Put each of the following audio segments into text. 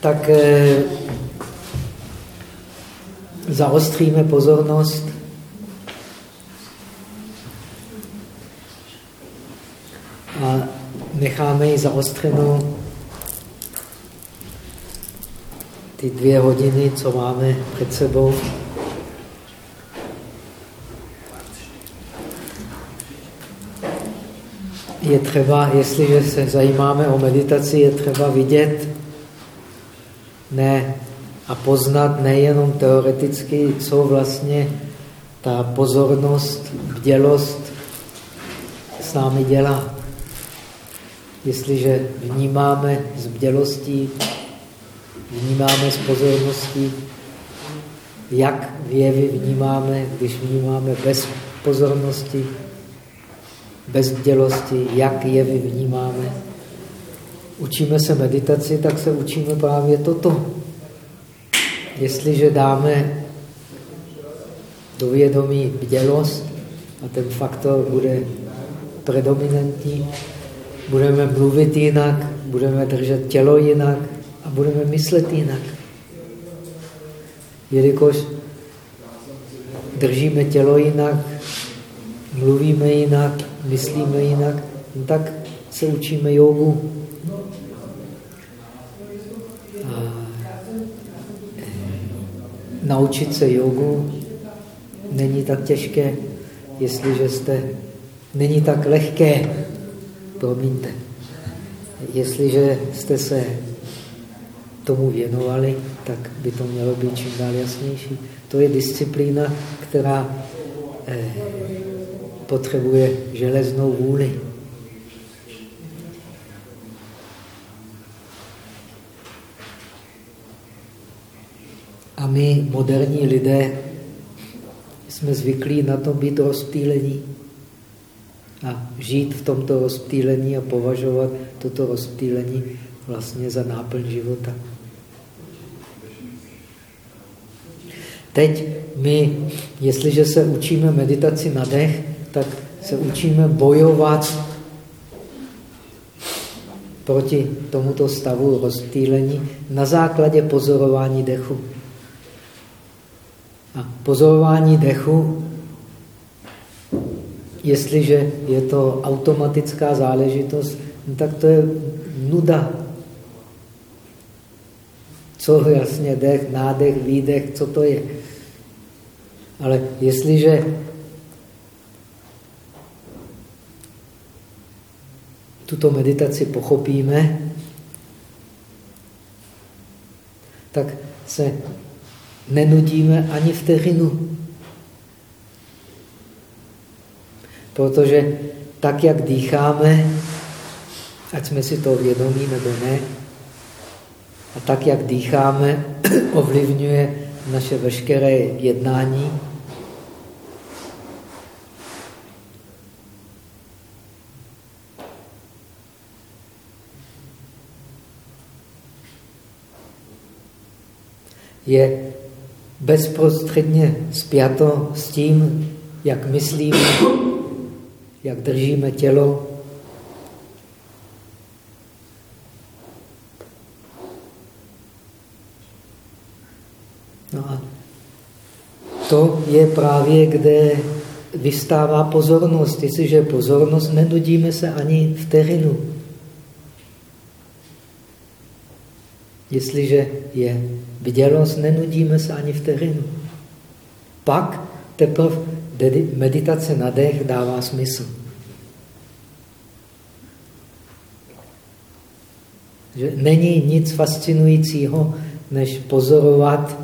tak eh, zaostříme pozornost a necháme ji zaostřenou ty dvě hodiny, co máme před sebou. Je třeba, jestliže se zajímáme o meditaci, je třeba vidět ne, a poznat nejenom teoreticky, co vlastně ta pozornost, bdělost s námi dělá. Jestliže vnímáme s bdělostí vnímáme s pozorností, jak věvy vnímáme, když vnímáme bez pozornosti, bez dělosti, jak jevy vnímáme. Učíme se meditaci, tak se učíme právě toto. Jestliže dáme do vědomí bdělost a ten faktor bude predominantní, budeme mluvit jinak, budeme držet tělo jinak, a budeme myslet jinak. Jelikož držíme tělo jinak, mluvíme jinak, myslíme jinak, no tak se učíme jogu. A eh, naučit se jogu není tak těžké, jestliže jste... Není tak lehké, promiňte, jestliže jste se tomu věnovali, tak by to mělo být čím dál jasnější. To je disciplína, která eh, potřebuje železnou vůli. A my, moderní lidé, jsme zvyklí na to být rozptýlení a žít v tomto rozptýlení a považovat toto rozptýlení vlastně za náplň života. Teď my, jestliže se učíme meditaci na dech, tak se učíme bojovat proti tomuto stavu rozptýlení na základě pozorování dechu. A pozorování dechu, jestliže je to automatická záležitost, no tak to je nuda. Co jasně dech, nádech, výdech, co to je? Ale jestliže tuto meditaci pochopíme, tak se nenudíme ani vteřinu. Protože tak, jak dýcháme, ať jsme si to vědomí nebo ne, a tak, jak dýcháme, ovlivňuje naše veškeré jednání. Je bezprostředně spjato s tím, jak myslíme, jak držíme tělo, No a to je právě, kde vystává pozornost. Jestliže pozornost, nenudíme se ani vteřinu. Jestliže je vidělost, nenudíme se ani vteřinu. Pak teprve meditace na dech dává smysl. Že není nic fascinujícího, než pozorovat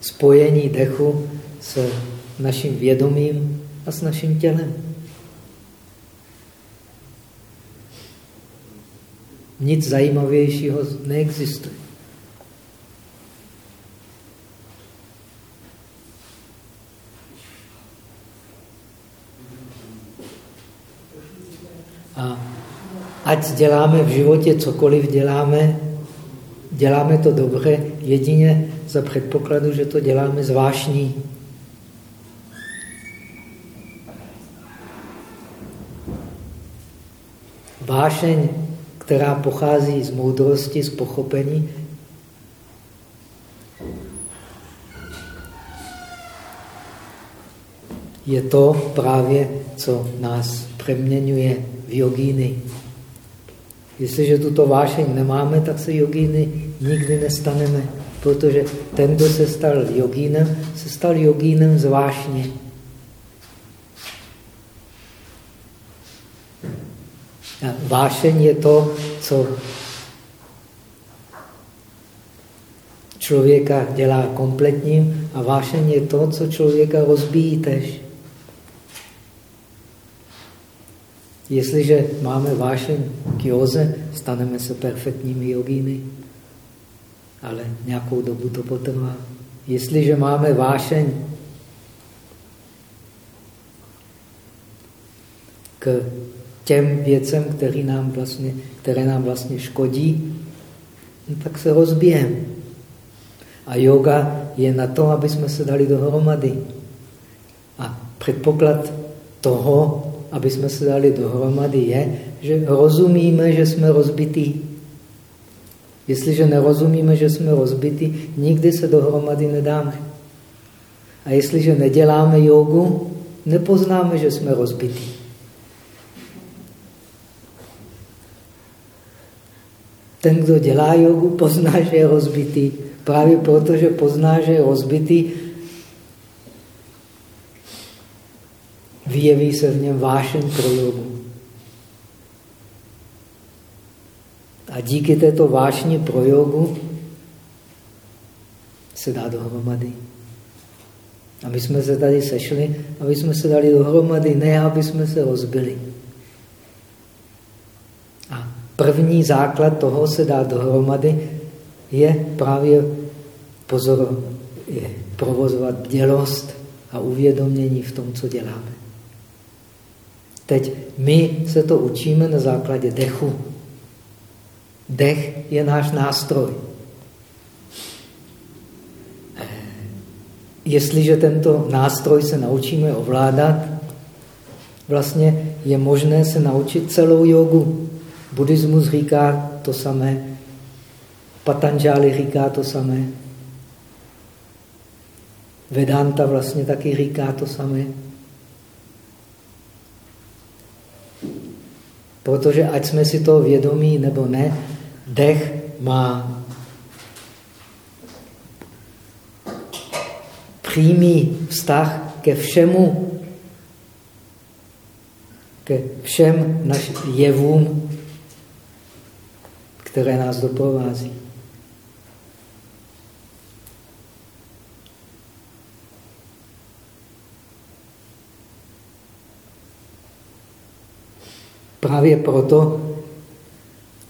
spojení dechu s naším vědomím a s naším tělem. Nic zajímavějšího neexistuje. A ať děláme v životě cokoliv děláme, děláme to dobře jedině za předpokladu, že to děláme zvláštní. Vášeň, která pochází z moudrosti, z pochopení, je to právě, co nás přeměňuje jogíny. Jestliže tuto vášeň nemáme, tak se jogíny nikdy nestaneme, protože ten, kdo se stal jogínem, se stal jogínem z vášně. A vášeň je to, co člověka dělá kompletním a vášeň je to, co člověka rozbíjí tež. Jestliže máme vášeň k józe, staneme se perfektními jogíny, ale nějakou dobu to potrvá. Jestliže máme vášeň k těm věcem, které nám vlastně, které nám vlastně škodí, no tak se rozbijeme. A yoga je na to, aby jsme se dali dohromady. A předpoklad toho, aby jsme se dali dohromady, je, že rozumíme, že jsme rozbití. Jestliže nerozumíme, že jsme rozbití, nikdy se dohromady nedáme. A jestliže neděláme jogu, nepoznáme, že jsme rozbití. Ten, kdo dělá jogu, pozná, že je rozbitý. Právě proto, že pozná, že je rozbitý, vyjeví se v něm vášeň pro jogu. A díky této vášni pro jogu se dá dohromady. A my jsme se tady sešli, aby jsme se dali dohromady, ne aby jsme se rozbili. A první základ toho se dá dohromady je právě pozor, je provozovat dělost a uvědomění v tom, co děláme. Teď my se to učíme na základě dechu. Dech je náš nástroj. Jestliže tento nástroj se naučíme ovládat, vlastně je možné se naučit celou jogu. Buddhismus říká to samé, Patanžáli říká to samé, Vedanta vlastně taky říká to samé. Protože ať jsme si to vědomí nebo ne, dech má přímý vztah ke všemu, ke všem našim jevům, které nás doprovází. Právě proto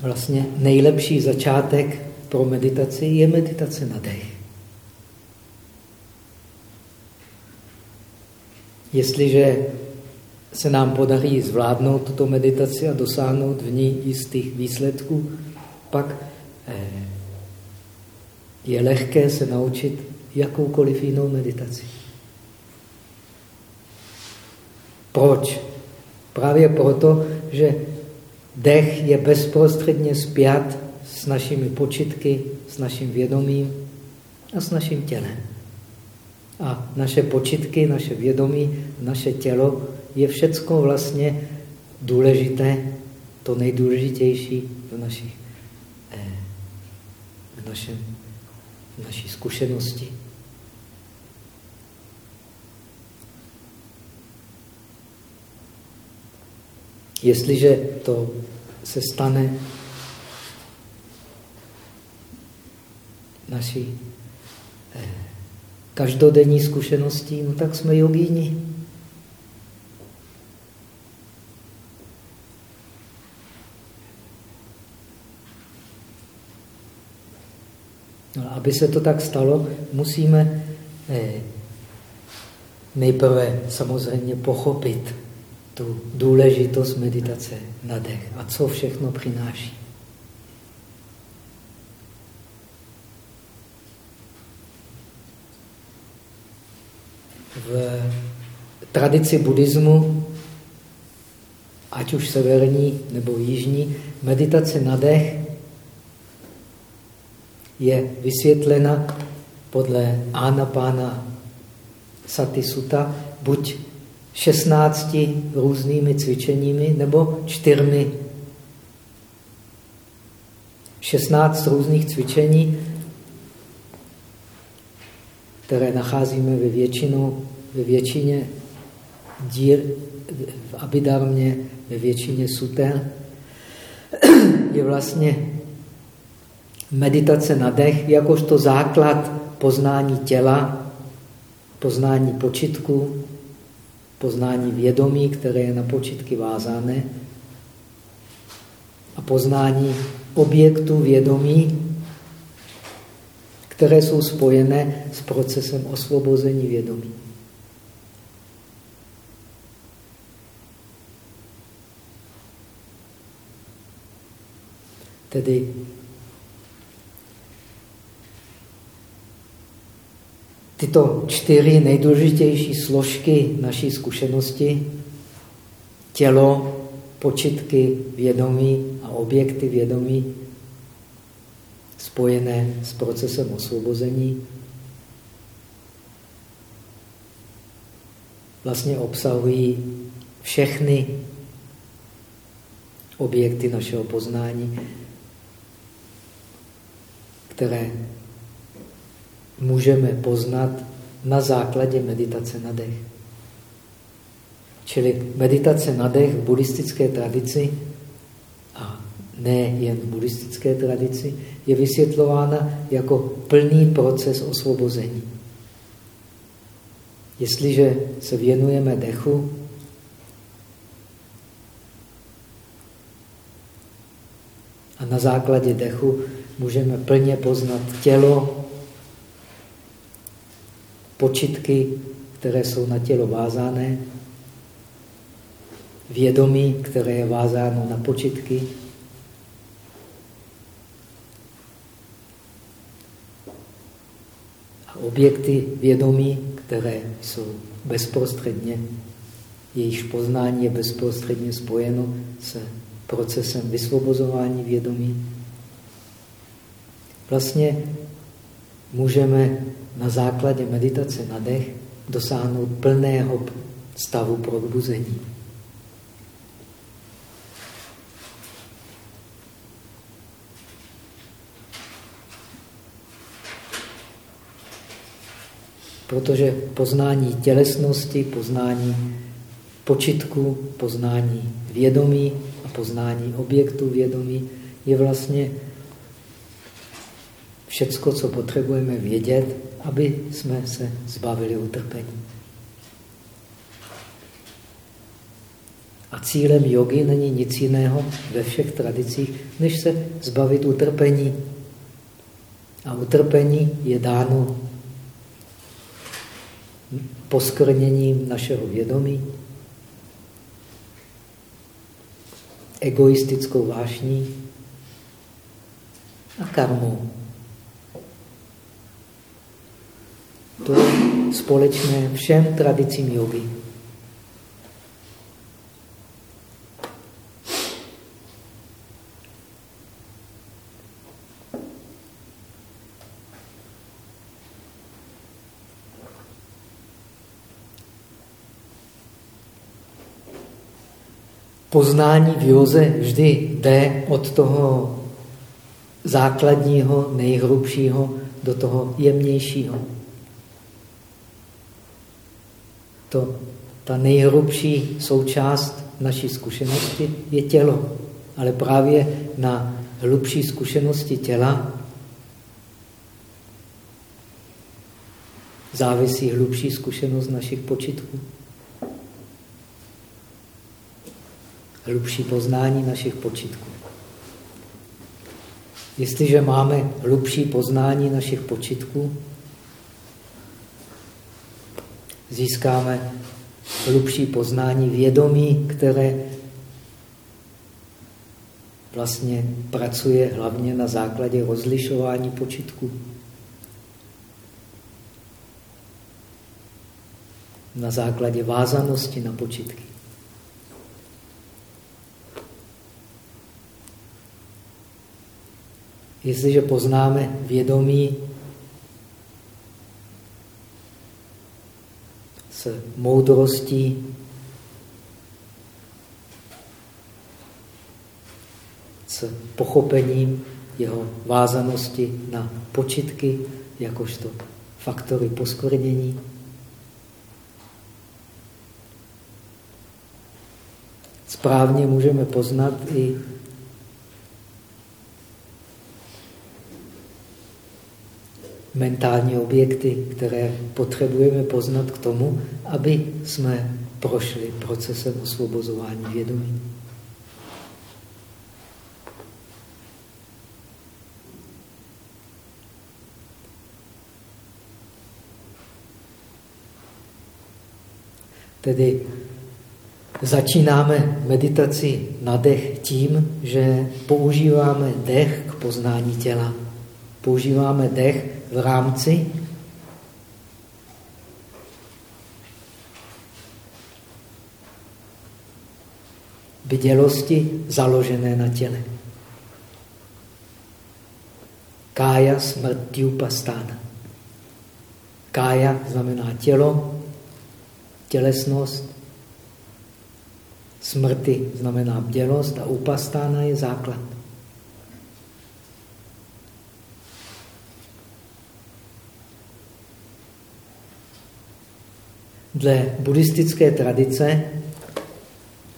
vlastně nejlepší začátek pro meditaci je meditace na dech. Jestliže se nám podaří zvládnout tuto meditaci a dosáhnout v ní jistých výsledků, pak eh, je lehké se naučit jakoukoliv jinou meditaci. Proč? Právě proto, že dech je bezprostředně spjat s našimi počitky, s naším vědomím a s naším tělem. A naše počitky, naše vědomí, naše tělo je všecko vlastně důležité, to nejdůležitější v, naší, eh, v, našem, v naší zkušenosti. Jestliže to se stane naší eh, každodenní zkušeností, no tak jsme jogíni. No, aby se to tak stalo, musíme eh, nejprve samozřejmě pochopit, tu důležitost meditace na dech a co všechno přináší. V tradici buddhismu, ať už severní nebo jižní, meditace na dech je vysvětlena podle Anapána Sati Sutta buď 16 různými cvičeními nebo čtyřmi. 16 různých cvičení, které nacházíme ve, většinu, ve většině díl v Abidarmě, ve většině sutel, je vlastně meditace na dech jakožto základ poznání těla, poznání počitku, poznání vědomí, které je na počitky vázané a poznání objektů vědomí, které jsou spojené s procesem osvobození vědomí. Tedy tyto čtyři nejdůležitější složky naší zkušenosti, tělo, počitky, vědomí a objekty vědomí, spojené s procesem osvobození, vlastně obsahují všechny objekty našeho poznání, které můžeme poznat na základě meditace na dech. Čili meditace na dech v buddhistické tradici, a ne jen v buddhistické tradici, je vysvětlována jako plný proces osvobození. Jestliže se věnujeme dechu, a na základě dechu můžeme plně poznat tělo, počitky, které jsou na tělo vázané, vědomí, které je vázáno na počitky, a objekty vědomí, které jsou bezprostředně, jejichž poznání je bezprostředně spojeno s procesem vysvobozování vědomí. Vlastně můžeme na základě meditace na dech dosáhnout plného stavu probuzení. Protože poznání tělesnosti, poznání počitku, poznání vědomí a poznání objektu vědomí je vlastně všecko, co potřebujeme vědět, aby jsme se zbavili utrpení. A cílem jogy není nic jiného ve všech tradicích, než se zbavit utrpení. A utrpení je dáno poskrněním našeho vědomí, egoistickou vášní a karmou. To je společné všem tradicím jogy. Poznání v józe vždy jde od toho základního, nejhrubšího do toho jemnějšího. To, ta nejhrubší součást naší zkušenosti je tělo. Ale právě na hlubší zkušenosti těla závisí hlubší zkušenost našich počitků. Hlubší poznání našich počitků. Jestliže máme hlubší poznání našich počitků, získáme hlubší poznání vědomí, které vlastně pracuje hlavně na základě rozlišování počitku. Na základě vázanosti na počitky. Jestliže poznáme vědomí s moudrostí, s pochopením jeho vázanosti na počitky, jakožto faktory poskvrnění. Správně můžeme poznat i mentální objekty, které potřebujeme poznat k tomu, aby jsme prošli procesem osvobozování vědomí. Tedy začínáme meditaci na dech tím, že používáme dech k poznání těla. Používáme dech v rámci vidělosti založené na těle. Kája smrtyupastána. Kája znamená tělo, tělesnost, smrti znamená bdělost a upastána je základ. Dle buddhistické tradice,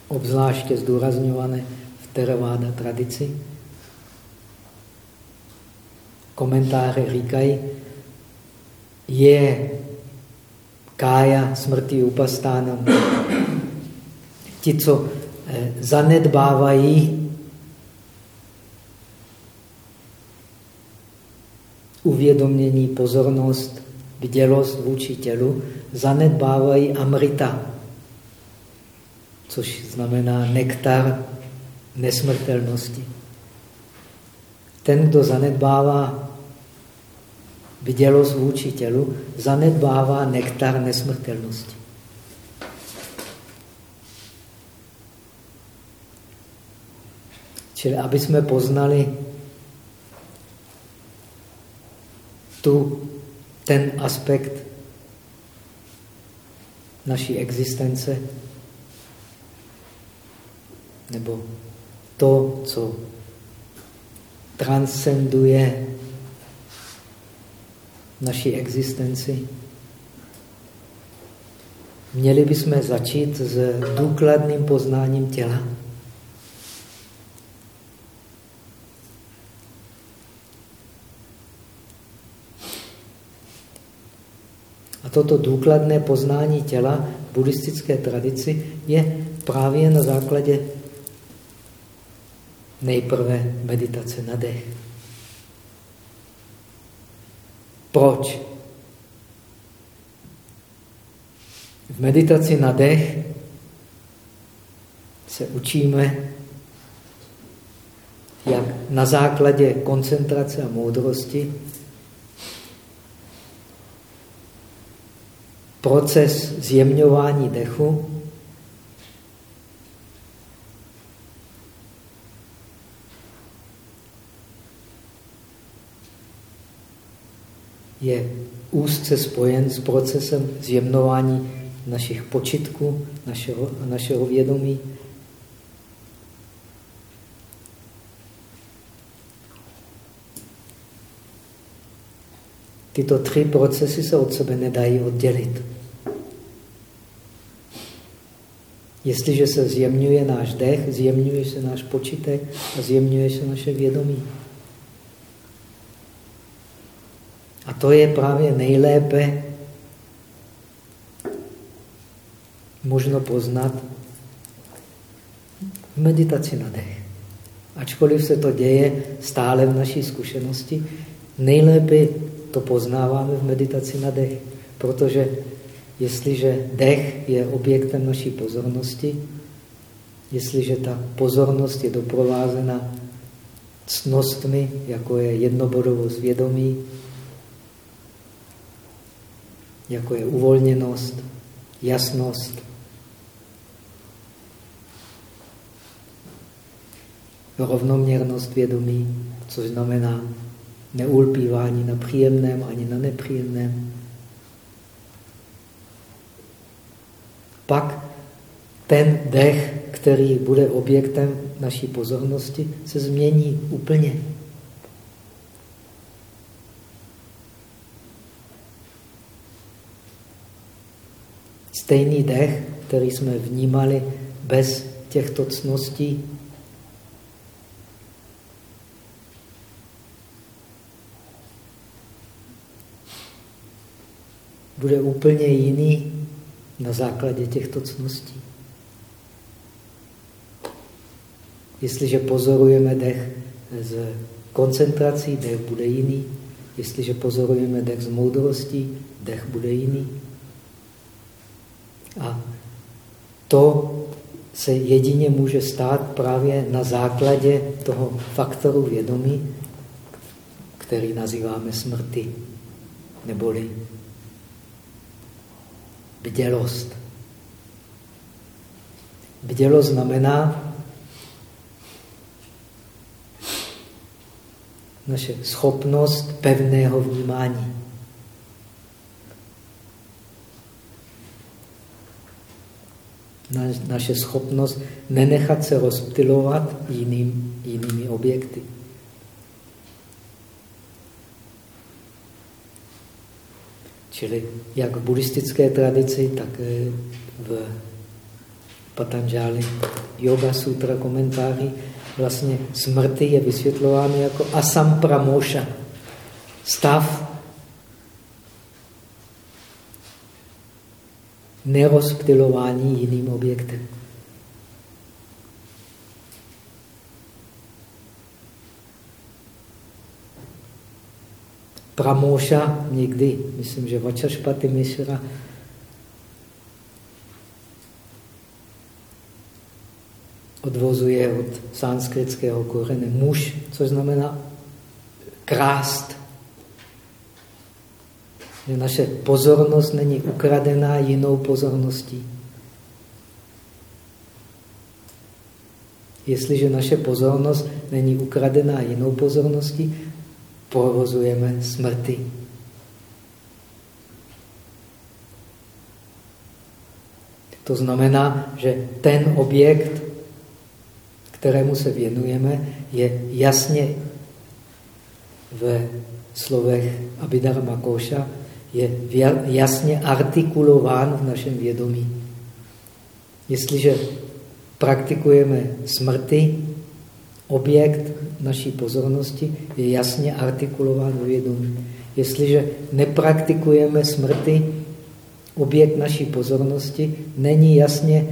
obzvláště zdůrazňované v Theravada tradici, komentáře říkají, je kája smrti upastánem. Ti, co eh, zanedbávají uvědomění, pozornost, vdělost vůči tělu, zanedbávají amrita, což znamená nektar nesmrtelnosti. Ten, kdo zanedbává vidělost vůči tělu, zanedbává nektar nesmrtelnosti. Čili aby jsme poznali tu, ten aspekt naší existence, nebo to, co transcenduje naší existenci. Měli bychom začít s důkladným poznáním těla. Toto důkladné poznání těla v buddhistické tradici je právě na základě nejprve meditace na dech. Proč? V meditaci na dech se učíme, jak na základě koncentrace a moudrosti proces zjemňování dechu je úzce spojen s procesem zjemnování našich počitků, našeho, našeho vědomí. Tyto tři procesy se od sebe nedají oddělit. Jestliže se zjemňuje náš dech, zjemňuje se náš počitek a zjemňuje se naše vědomí. A to je právě nejlépe možno poznat v meditaci na dech. Ačkoliv se to děje stále v naší zkušenosti, nejlépe to poznáváme v meditaci na dech, protože jestliže dech je objektem naší pozornosti, jestliže ta pozornost je doprovázena cnostmi, jako je jednobodovost vědomí, jako je uvolněnost, jasnost, rovnoměrnost vědomí, což znamená neulpívání na příjemném ani na nepříjemném. Pak ten dech, který bude objektem naší pozornosti se změní úplně. Stejný dech, který jsme vnímali bez těchto cností, bude úplně jiný na základě těchto cností. Jestliže pozorujeme dech z koncentrací, dech bude jiný. Jestliže pozorujeme dech z moudrostí, dech bude jiný. A to se jedině může stát právě na základě toho faktoru vědomí, který nazýváme smrti, neboli bdělost. Bdělost znamená naše schopnost pevného vnímání. naše schopnost nenechat se rozptilovat jiným, jinými objekty. Čili jak v buddhistické tradici, tak v Patanžáli Yoga Sutra komentáři vlastně smrti je vysvětlováno jako asampramosha. Stav nerozptilování jiným objektem. Pramosha někdy, myslím, že Vačašpaty Mishra odvozuje od sanskritského korene muž, což znamená krást. Že naše pozornost není ukradená jinou pozorností. Jestliže naše pozornost není ukradená jinou pozorností, provozujeme smrti. To znamená, že ten objekt, kterému se věnujeme, je jasně v slovech Abhidharma Koša, je jasně artikulován v našem vědomí. Jestliže praktikujeme smrti, objekt naší pozornosti je jasně artikulován v vědomí. Jestliže nepraktikujeme smrti, objekt naší pozornosti není jasně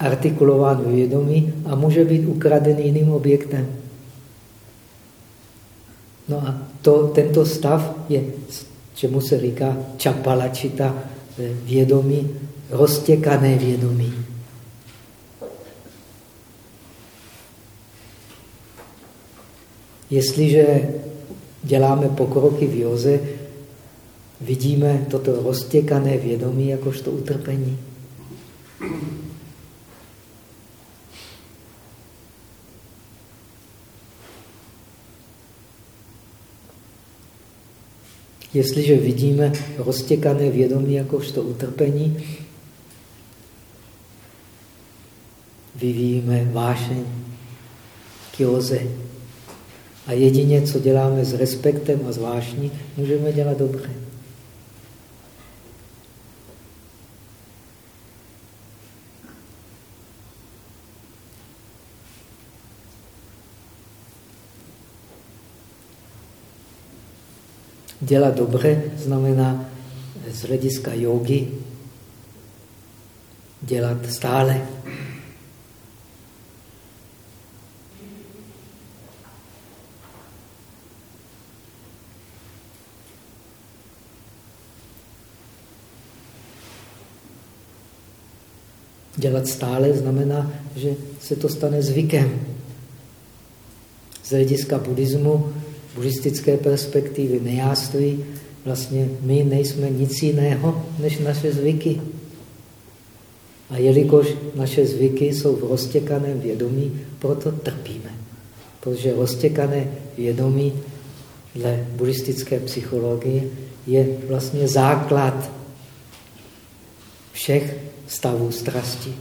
artikulován v vědomí a může být ukraden jiným objektem. No a to, tento stav je, čemu se říká čapalačita vědomí, roztěkané vědomí. Jestliže děláme pokroky v joze, vidíme toto roztěkané vědomí jakožto utrpení. Jestliže vidíme roztěkané vědomí jakožto utrpení, vyvíjíme vášeň k joze. A jedině, co děláme s respektem a zvláštní, můžeme dělat dobře. Dělat dobře znamená z hlediska jogy dělat stále. Dělat stále znamená, že se to stane zvykem. Z hlediska buddhismu buddhistické perspektivy nejáství, vlastně my nejsme nic jiného než naše zvyky. A jelikož naše zvyky jsou v roztěkaném vědomí, proto trpíme. Protože roztěkané vědomí dle buddhistické psychologie je vlastně základ všech stavu strasti.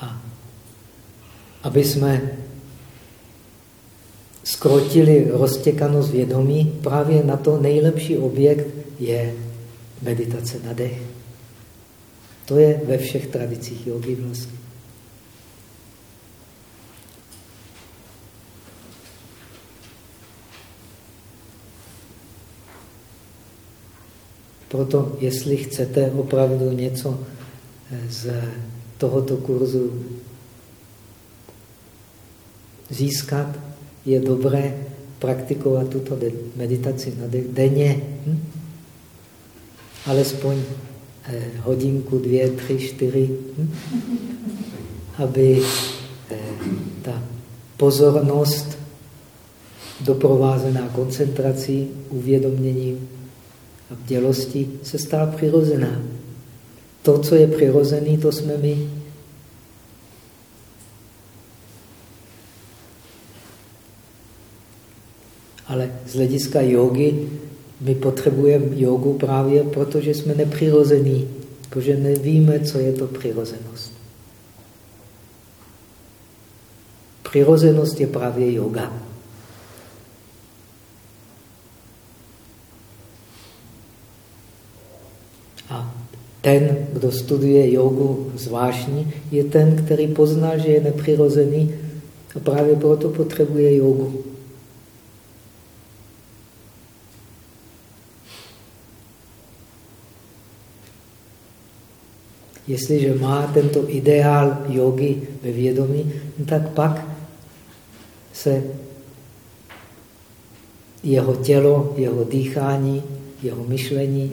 A aby jsme skrotili roztěkanost vědomí, právě na to nejlepší objekt je meditace na dech. To je ve všech tradicích jogy vlastně. Proto, jestli chcete opravdu něco eh, z tohoto kurzu získat, je dobré praktikovat tuto meditaci na denně. Hm? Alespoň eh, hodinku, dvě, tři, čtyři, hm? aby eh, ta pozornost doprovázená koncentrací, uvědoměním a bdělostí se stala přirozená. To, co je přirozený, to jsme my. Ale z hlediska jogy my potřebujeme jogu právě protože jsme nepřirození, protože nevíme, co je to přirozenost. Přirozenost je právě yoga. A ten, kdo studuje jogu zvláštní, je ten, který pozná, že je nepřirozený a právě proto potřebuje jogu. Jestliže má tento ideál jogy ve vědomí, tak pak se jeho tělo, jeho dýchání, jeho myšlení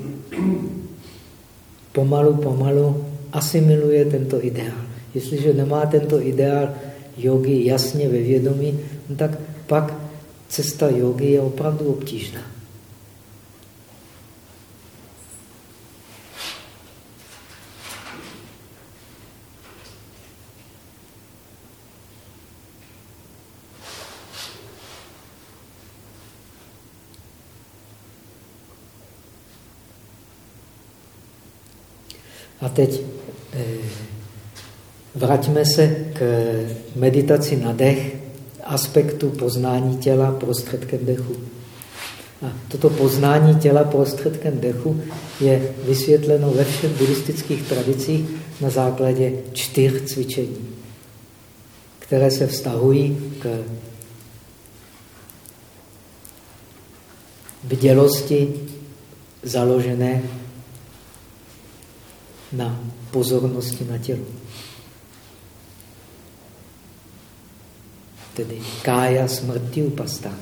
pomalu, pomalu asimiluje tento ideál. Jestliže nemá tento ideál jogy jasně ve vědomí, tak pak cesta jogy je opravdu obtížná. Teď eh, vraťme se k meditaci na dech, aspektu poznání těla prostředkem dechu. A toto poznání těla prostředkem dechu je vysvětleno ve všech buddhistických tradicích na základě čtyř cvičení, které se vztahují k bdělosti založené na pozornosti na tělo. Tedy kája smrti upastá.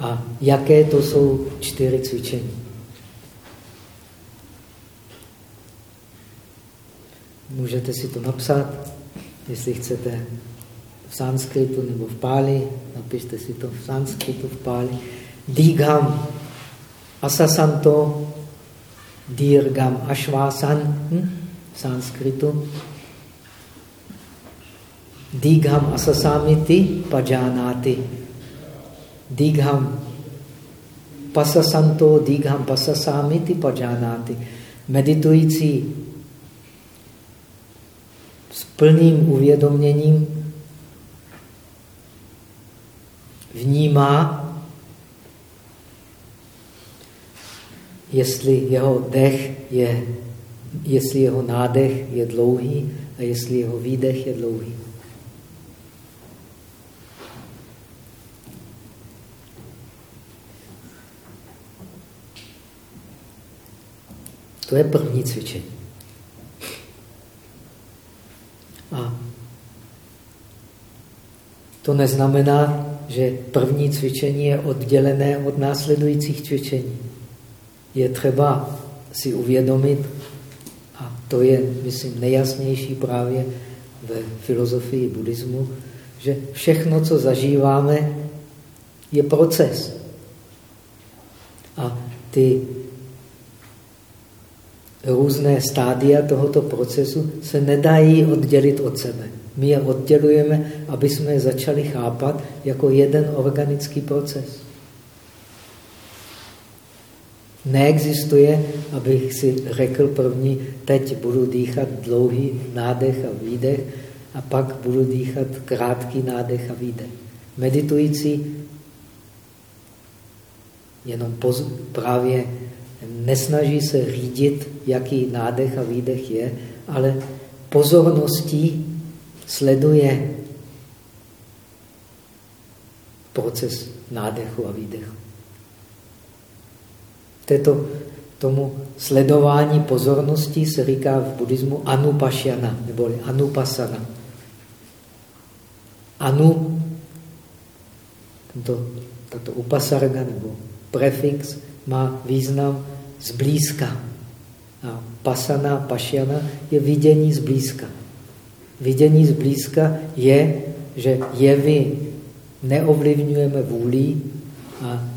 A jaké to jsou čtyři cvičení? Můžete si to napsat, jestli chcete v sanskritu nebo v páli, napište si to v sanskritu, v páli. Dígham asasanto dirgam ashvasan hm? v sanskritu. Digham asasamiti pajanati. Digham pasasanto digham pasasamiti pajanati. Meditující s plným uvědoměním vnímá jestli jeho dech je, jestli jeho nádech je dlouhý a jestli jeho výdech je dlouhý. To je první cvičení. A to neznamená, že první cvičení je oddělené od následujících cvičení je třeba si uvědomit, a to je, myslím, nejjasnější právě ve filozofii buddhismu, že všechno, co zažíváme, je proces. A ty různé stádia tohoto procesu se nedají oddělit od sebe. My je oddělujeme, aby jsme je začali chápat jako jeden organický proces. Neexistuje, abych si řekl první, teď budu dýchat dlouhý nádech a výdech a pak budu dýchat krátký nádech a výdech. Meditující jenom právě nesnaží se řídit, jaký nádech a výdech je, ale pozorností sleduje proces nádechu a výdechu. Této, tomu sledování pozornosti se říká v buddhismu anupašana, neboli anupasana. Anu, tento, tato upasarga nebo prefix má význam zblízka. A pasana, pašiana je vidění zblízka. Vidění zblízka je, že jevy neovlivňujeme vůlí a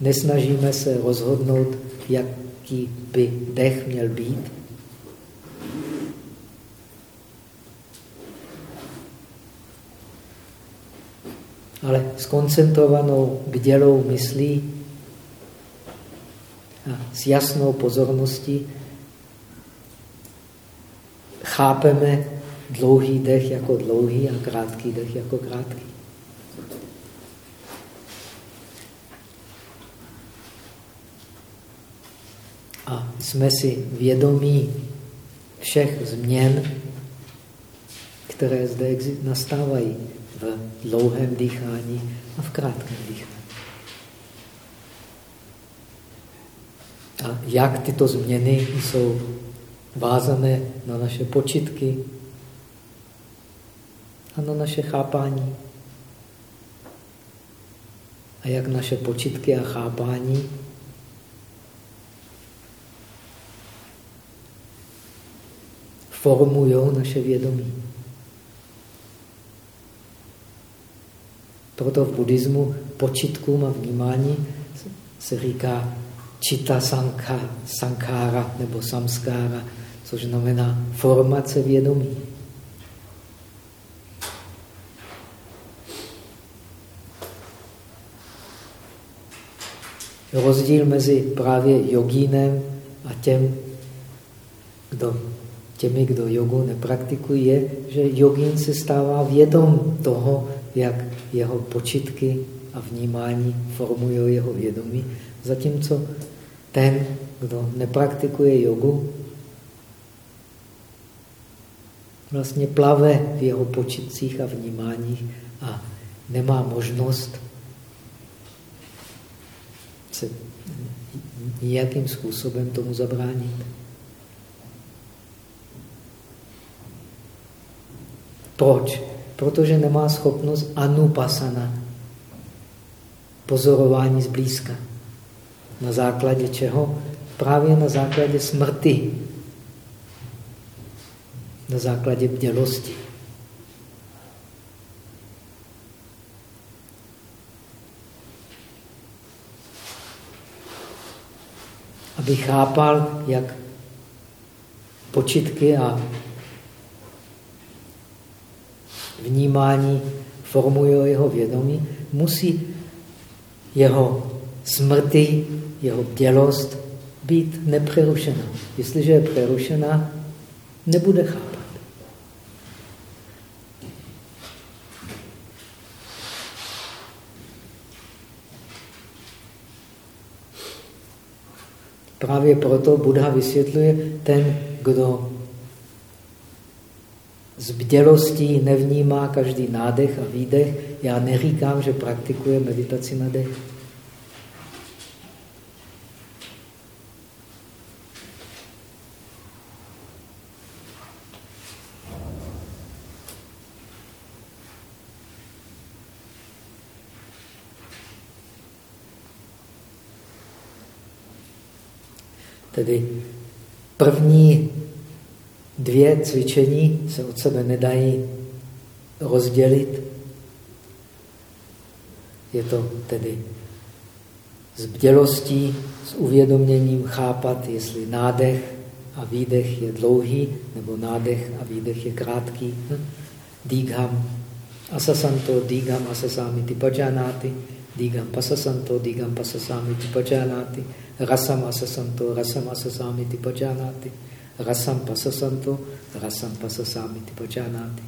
nesnažíme se rozhodnout, jaký by dech měl být. Ale s koncentrovanou bdělou myslí a s jasnou pozorností chápeme dlouhý dech jako dlouhý a krátký dech jako krátký. A jsme si vědomí všech změn, které zde nastávají v dlouhém dýchání a v krátkém dýchání. A jak tyto změny jsou vázané na naše počitky a na naše chápání. A jak naše počitky a chápání formují naše vědomí. Proto v buddhismu počitkům a vnímání se říká čita sankára nebo samskára, což znamená formace vědomí. Rozdíl mezi právě jogínem a těm, kdo, těmi, kdo jogu nepraktikují, je, že jogín se stává vědom toho, jak jeho počitky a vnímání formují jeho vědomí, zatímco ten, kdo nepraktikuje jogu, vlastně plave v jeho počitcích a vnímáních a nemá možnost se nějakým způsobem tomu zabránit. Proč? Protože nemá schopnost anupasana, pozorování zblízka. Na základě čeho? Právě na základě smrti. Na základě bdělosti. Aby chápal, jak počitky a vnímání formují jeho vědomí, musí jeho smrti jeho bdělost být nepřerušená. Jestliže je přerušená, nebude chápat. Právě proto Buddha vysvětluje, ten, kdo z bdělostí nevnímá každý nádech a výdech. Já neříkám, že praktikuje meditaci na dech. Tedy první dvě cvičení se od sebe nedají rozdělit. Je to tedy s bdělostí, s uvědoměním chápat, jestli nádech a výdech je dlouhý, nebo nádech a výdech je krátký. Hm? Dígham, asasanto, dígham, asasami, tipajanáty, dígham, pasasanto, dígham, pasasami, tipajanáty Rasam asasanto, rasam asasamiti pajanati. Rasam pasasanto, rasam pasasamiti pajanati.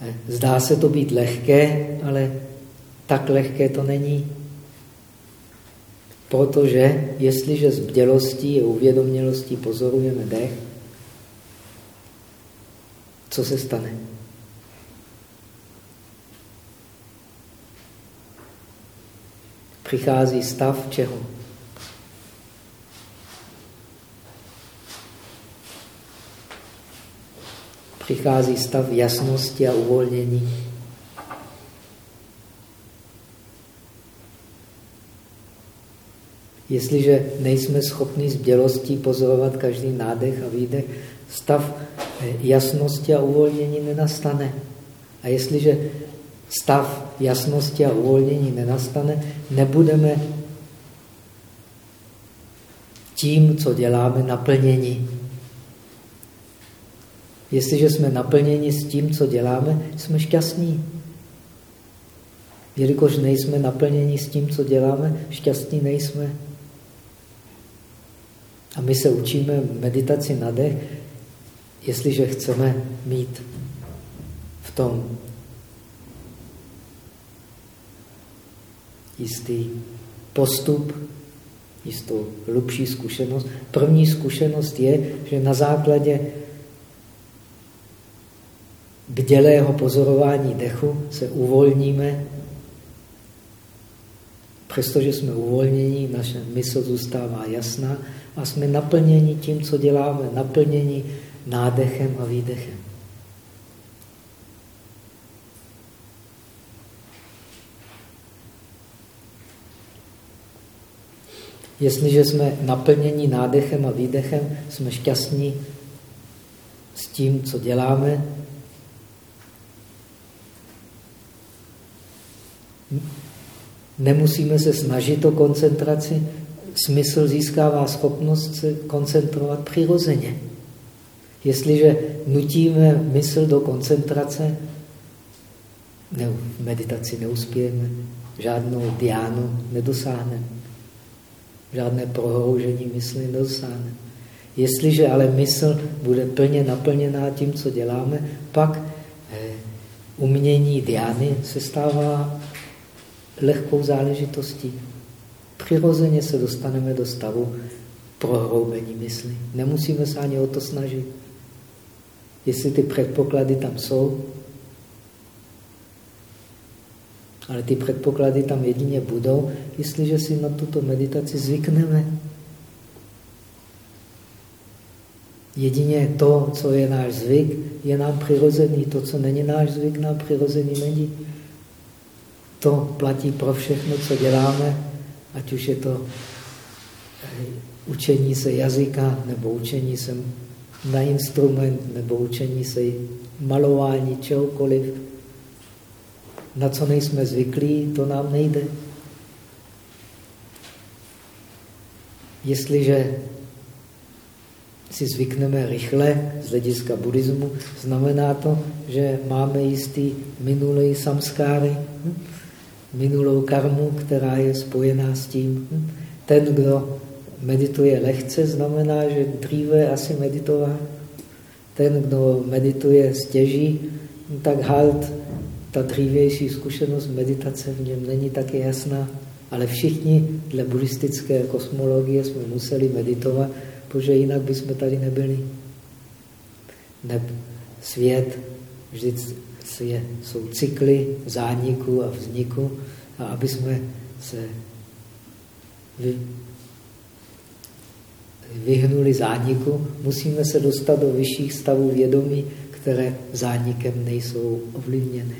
Eh, zdá se to být lehké, ale tak lehké to není. Protože jestliže z bdělostí a uvědomělostí pozorujeme dech, co se stane? Přichází stav čeho? Přichází stav jasnosti a uvolnění. Jestliže nejsme schopni s bělostí pozorovat každý nádech a výdech, stav eh, jasnosti a uvolnění nenastane. A jestliže stav jasnosti a uvolnění nenastane, nebudeme tím, co děláme, naplněni. Jestliže jsme naplněni s tím, co děláme, jsme šťastní. Jelikož nejsme naplněni s tím, co děláme, šťastní nejsme. A my se učíme meditaci na dech, jestliže chceme mít v tom jistý postup, jistou hlubší zkušenost. První zkušenost je, že na základě bdělého pozorování dechu se uvolníme. Přestože jsme uvolnění, naše mysl zůstává jasná a jsme naplněni tím, co děláme, naplněni nádechem a výdechem. Jestliže jsme naplněni nádechem a výdechem, jsme šťastní s tím, co děláme. Nemusíme se snažit o koncentraci, smysl získává schopnost se koncentrovat přirozeně. Jestliže nutíme mysl do koncentrace, ne, v meditaci neuspějeme, žádnou diánu nedosáhneme, žádné prohroužení mysli nedosáhneme. Jestliže ale mysl bude plně naplněná tím, co děláme, pak eh, umění diány se stává lehkou záležitostí přirozeně se dostaneme do stavu prohroubení mysli. Nemusíme se ani o to snažit. Jestli ty předpoklady tam jsou, ale ty předpoklady tam jedině budou, jestliže si na tuto meditaci zvykneme. Jedině to, co je náš zvyk, je nám přirozený. To, co není náš zvyk, nám přirozený není. To platí pro všechno, co děláme ať už je to eh, učení se jazyka, nebo učení se na instrument, nebo učení se malování, čehokoliv. Na co nejsme zvyklí, to nám nejde. Jestliže si zvykneme rychle z hlediska buddhismu, znamená to, že máme jistý minulý samskáry, hm? Minulou karmu, která je spojená s tím. Ten, kdo medituje lehce, znamená, že dříve asi meditoval. Ten, kdo medituje stěží, tak halt, ta dřívější zkušenost meditace v něm není taky jasná. Ale všichni dle buddhistické kosmologie jsme museli meditovat, protože jinak bychom tady nebyli. Neb svět vždycky je, jsou cykly zániku a vzniku a aby jsme se vy, vyhnuli zániku, musíme se dostat do vyšších stavů vědomí, které zánikem nejsou ovlivněny.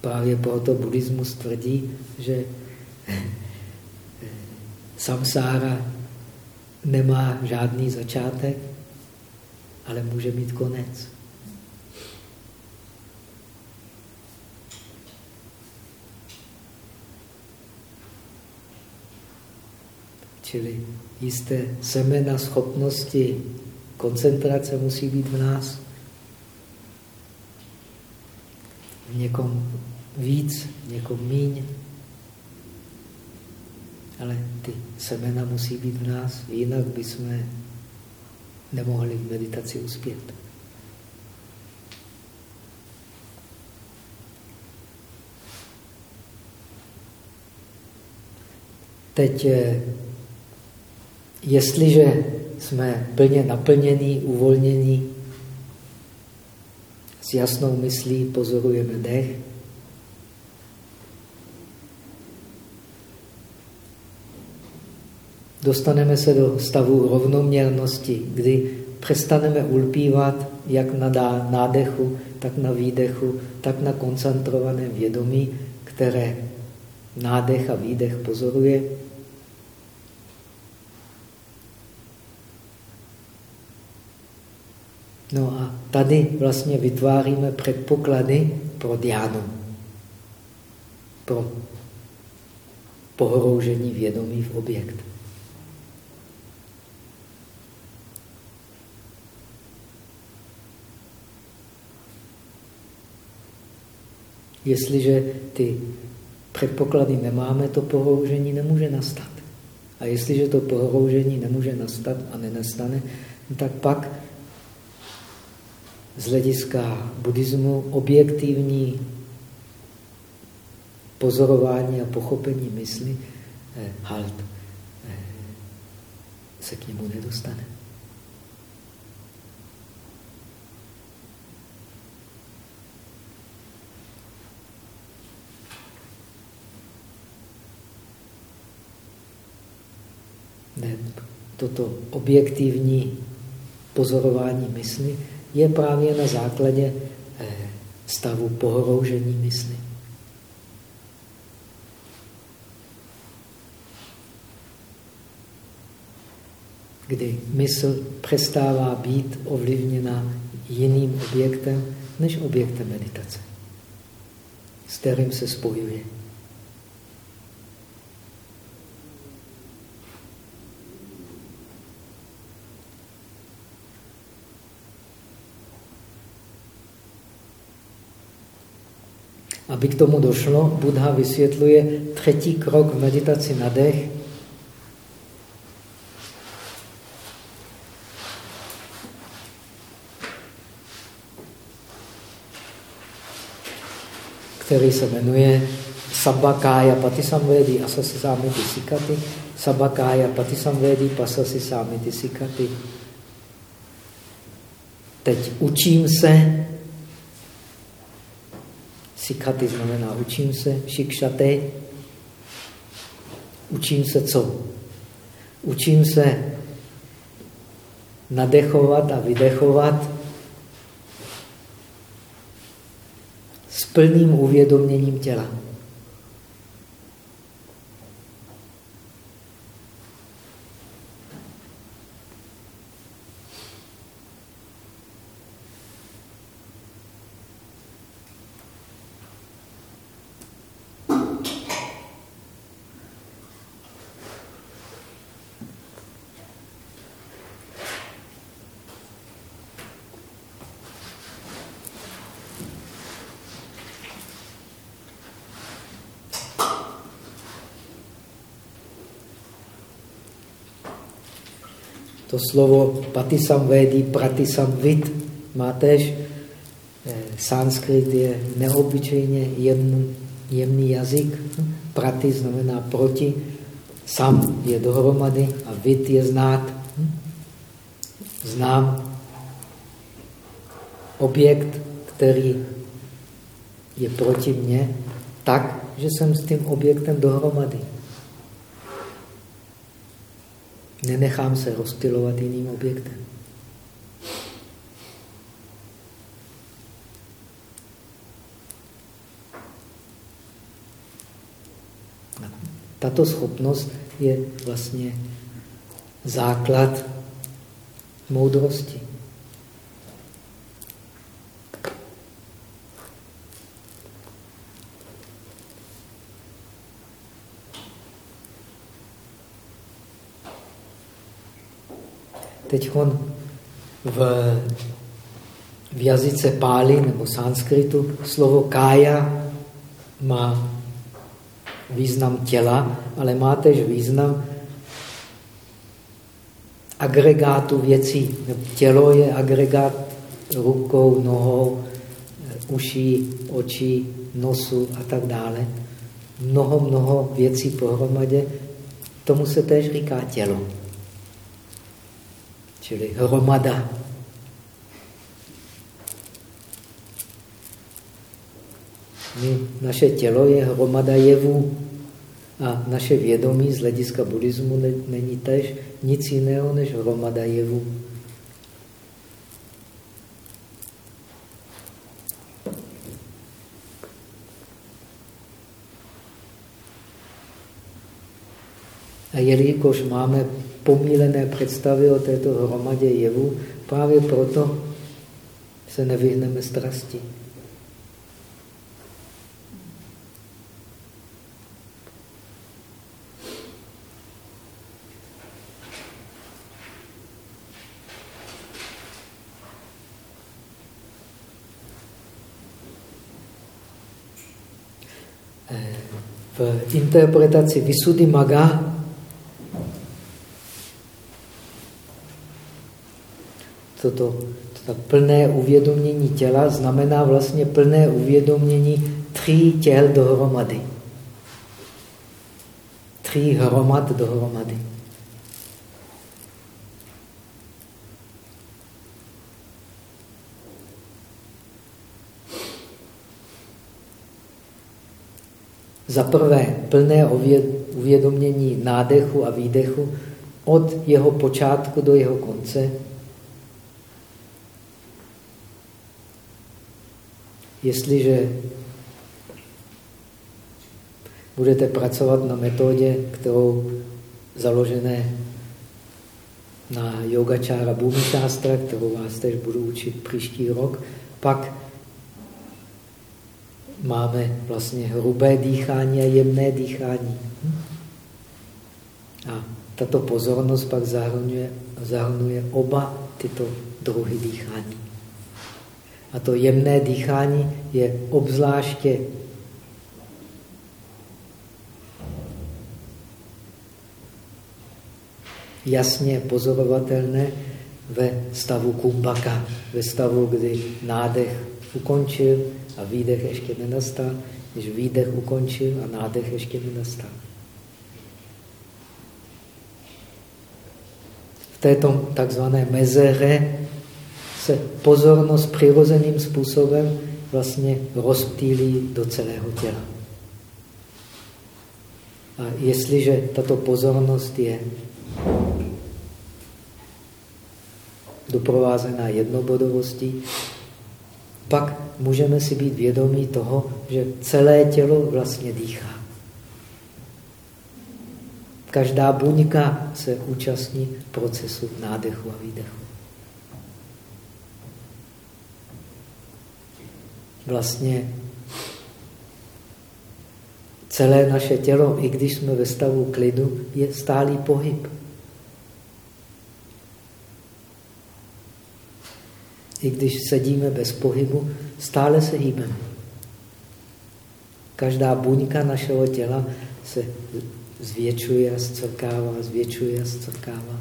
Právě proto buddhismus tvrdí, že samsára nemá žádný začátek, ale může mít konec. Čili jisté semena schopnosti koncentrace musí být v nás. v někom víc, v někom míň. Ale ty semena musí být v nás, jinak bychom nemohli v meditaci uspět. Teď, eh, jestliže jsme plně naplnění, uvolnění, s jasnou myslí pozorujeme dech, dostaneme se do stavu rovnoměrnosti, kdy přestaneme ulpívat jak na nádechu, tak na výdechu, tak na koncentrovaném vědomí, které nádech a výdech pozoruje. No a tady vlastně vytváříme předpoklady pro diánu, pro pohroužení vědomí v objekt. Jestliže ty předpoklady nemáme, to pohroužení nemůže nastat. A jestliže to pohroužení nemůže nastat a nenastane, tak pak z hlediska buddhismu objektivní pozorování a pochopení mysli eh, halt eh, se k němu nedostane. Toto objektivní pozorování mysli je právě na základě eh, stavu pohroužení mysli. Kdy mysl přestává být ovlivněna jiným objektem než objektem meditace, s kterým se spojuje. Aby k tomu došlo, Buddha vysvětluje třetí krok v meditaci na dech. který se jmenuje Sabbakája Patisamvedi Asasisamiti Sikati, Sabbakája Patisamvedi Pasasisamiti Sikati. Teď učím se Sikaty znamená učím se, šikšate. Učím se co? Učím se nadechovat a vydechovat s plným uvědoměním těla. To slovo patisamvedi, pratisamvid má tež. Eh, sanskrit je neobyčejně jemný, jemný jazyk. Prati znamená proti, sam je dohromady a vid je znát. Znám objekt, který je proti mně, tak, že jsem s tím objektem dohromady. Nenechám se rozptilovat jiným objektem. Tato schopnost je vlastně základ moudrosti. Teď v v jazyce páli nebo sanskritu slovo kája má význam těla, ale má tež význam agregátu věcí. Tělo je agregát rukou, nohou, uší, očí, nosu a tak dále. Mnoho, mnoho věcí pohromadě. Tomu se též říká tělo. Čili hromada. Naše tělo je hromada jevů. A naše vědomí z hlediska buddhismu není tež nic jiného než hromada jevů. A jelikož máme pomílené představy o této hromadě jevu, právě proto se nevyhneme strasti. v interpretaci Maga toto, toto plné uvědomění těla znamená vlastně plné uvědomění tří těl dohromady. Tří hromad dohromady. Za prvé plné uvědomění nádechu a výdechu od jeho počátku do jeho konce. Jestliže budete pracovat na metodě, kterou založené na yogačára Bhumišástra, kterou vás teď budu učit příští rok, pak máme vlastně hrubé dýchání a jemné dýchání. A tato pozornost pak zahrnuje, zahrnuje oba tyto druhy dýchání. A to jemné dýchání je obzvláště jasně pozorovatelné ve stavu kumbaka, ve stavu, kdy nádech ukončil a výdech ještě nenastal, když výdech ukončil a nádech ještě nenastal. V této takzvané mezere se pozornost přirozeným způsobem vlastně rozptýlí do celého těla. A jestliže tato pozornost je doprovázená jednobodovostí, pak můžeme si být vědomí toho, že celé tělo vlastně dýchá. Každá buňka se účastní procesu nádechu a výdechu. Vlastně celé naše tělo, i když jsme ve stavu klidu, je stálý pohyb. I když sedíme bez pohybu, stále se hýbeme. Každá buňka našeho těla se zvětšuje a zcrkává, zvětšuje a zcrkává.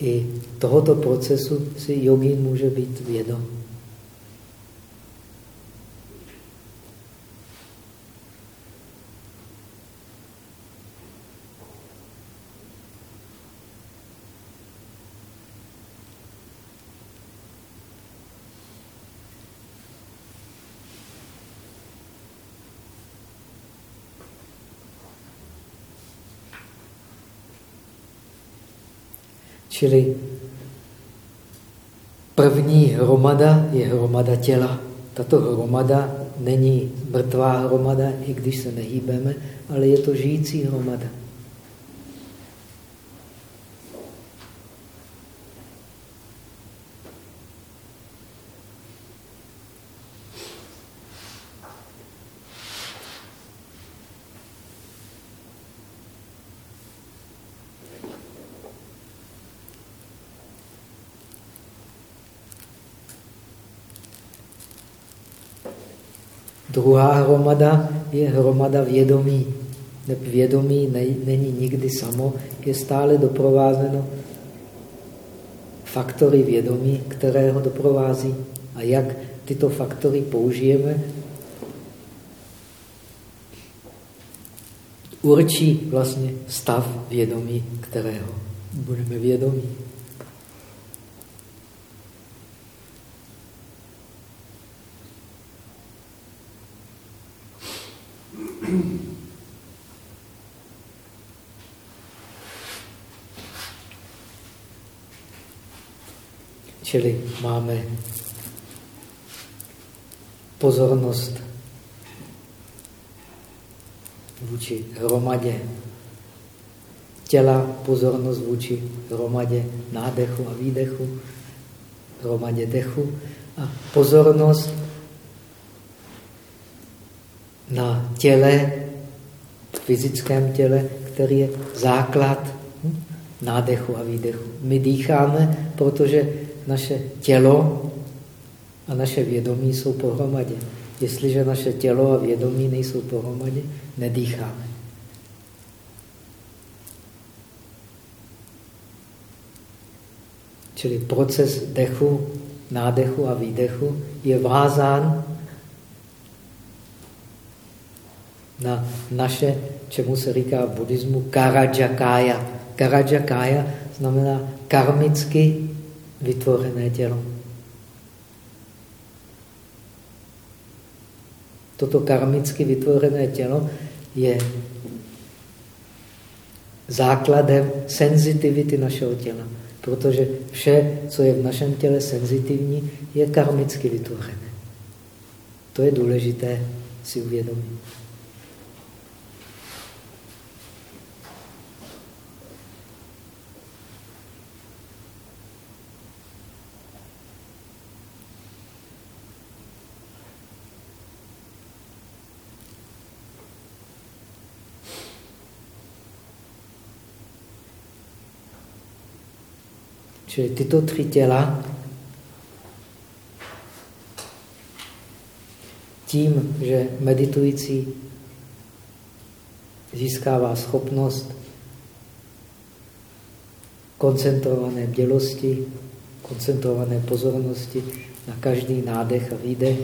I tohoto procesu si jogin může být vědom. Čili první hromada je hromada těla. Tato hromada není mrtvá hromada, i když se nehýbeme, ale je to žijící hromada. Druhá hromada je hromada vědomí. Vědomí není nikdy samo, je stále doprovázeno faktory vědomí, které ho doprovází. A jak tyto faktory použijeme, určí vlastně stav vědomí, kterého budeme vědomí. Čili máme pozornost vůči hromadě těla, pozornost vůči hromadě nádechu a výdechu, hromadě dechu a pozornost na těle, fyzickém těle, který je základ hm, nádechu a výdechu. My dýcháme, protože naše tělo a naše vědomí jsou pohromadě. Jestliže naše tělo a vědomí nejsou pohromadě, nedýcháme. Čili proces dechu, nádechu a výdechu je vázán na naše, čemu se říká v buddhismu, karajakája. Karajakája znamená karmicky vytvořené tělo. Toto karmicky vytvořené tělo je základem senzitivity našeho těla. Protože vše, co je v našem těle senzitivní, je karmicky vytvořené. To je důležité si uvědomit. Čili tyto tři těla tím, že meditující získává schopnost koncentrované bdělosti, koncentrované pozornosti na každý nádech a výdech.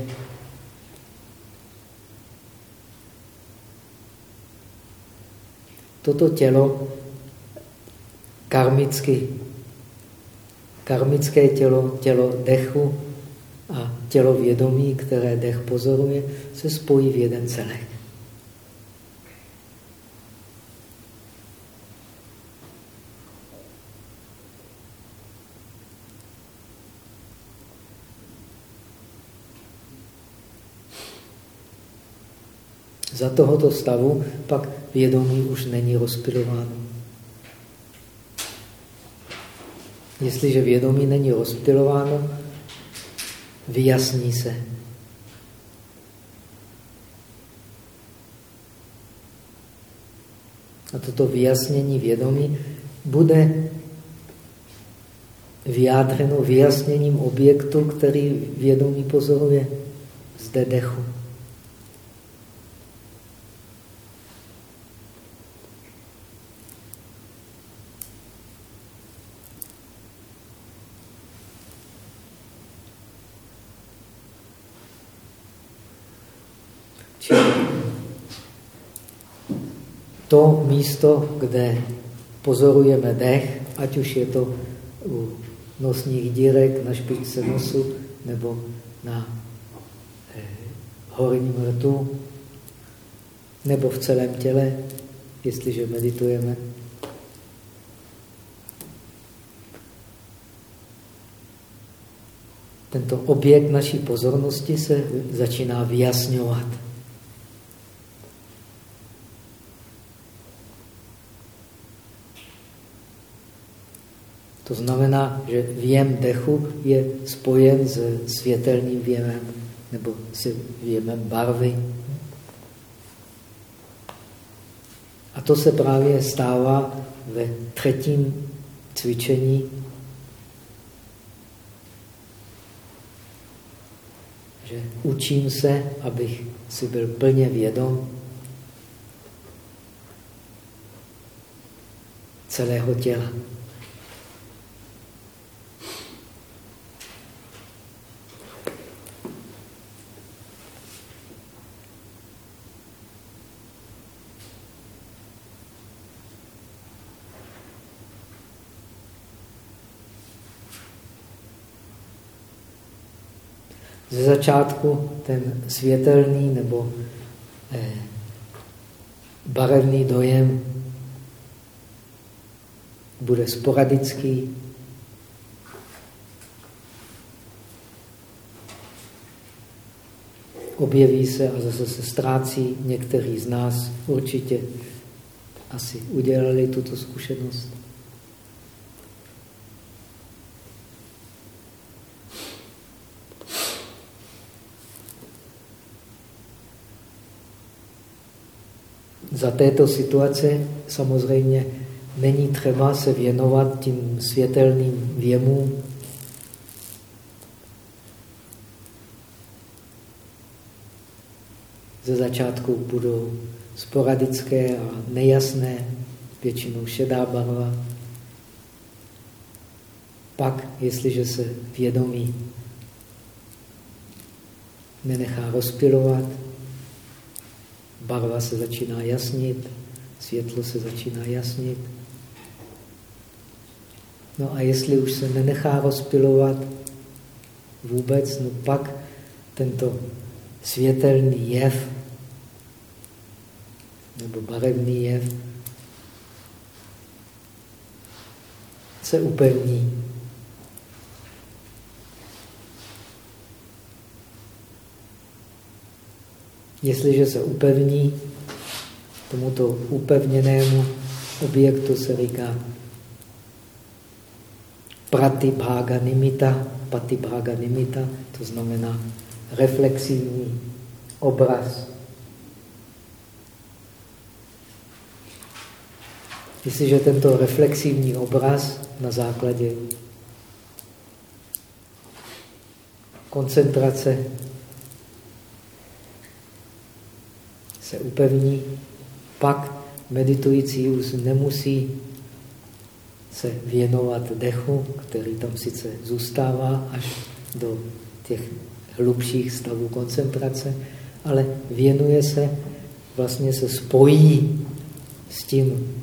Toto tělo karmicky karmické tělo, tělo dechu a tělo vědomí, které dech pozoruje, se spojí v jeden celek. Za tohoto stavu pak vědomí už není rozpilováno. Jestliže vědomí není rozptilováno, vyjasní se. A toto vyjasnění vědomí bude vyjádřeno vyjasněním objektu, který vědomí pozoruje, zde dechu. To místo, kde pozorujeme dech, ať už je to u nosních dírek na špičce nosu nebo na eh, horním rtu, nebo v celém těle, jestliže meditujeme. Tento objekt naší pozornosti se začíná vyjasňovat. To znamená, že věm dechu je spojen s světelným věmem nebo s věmem barvy. A to se právě stává ve třetím cvičení. Že učím se, abych si byl plně vědom celého těla. Ze začátku ten světelný nebo eh, barevný dojem bude sporadický. Objeví se a zase se ztrácí. Někteří z nás určitě asi udělali tuto zkušenost. Za této situace samozřejmě není třeba se věnovat tím světelným věmům. Ze začátku budou sporadické a nejasné, většinou šedá barva. Pak, jestliže se vědomí nenechá rozpilovat, barva se začíná jasnit, světlo se začíná jasnit. No a jestli už se nenechá rozpilovat vůbec, no pak tento světelný jev nebo barevný jev se upevní. Jestliže se upevní, tomuto upevněnému objektu se říká pratibhaga nimita, patibhaga nimita, to znamená reflexivní obraz. Jestliže tento reflexivní obraz na základě koncentrace se upevní, pak meditující už nemusí se věnovat dechu, který tam sice zůstává až do těch hlubších stavů koncentrace, ale věnuje se, vlastně se spojí s tím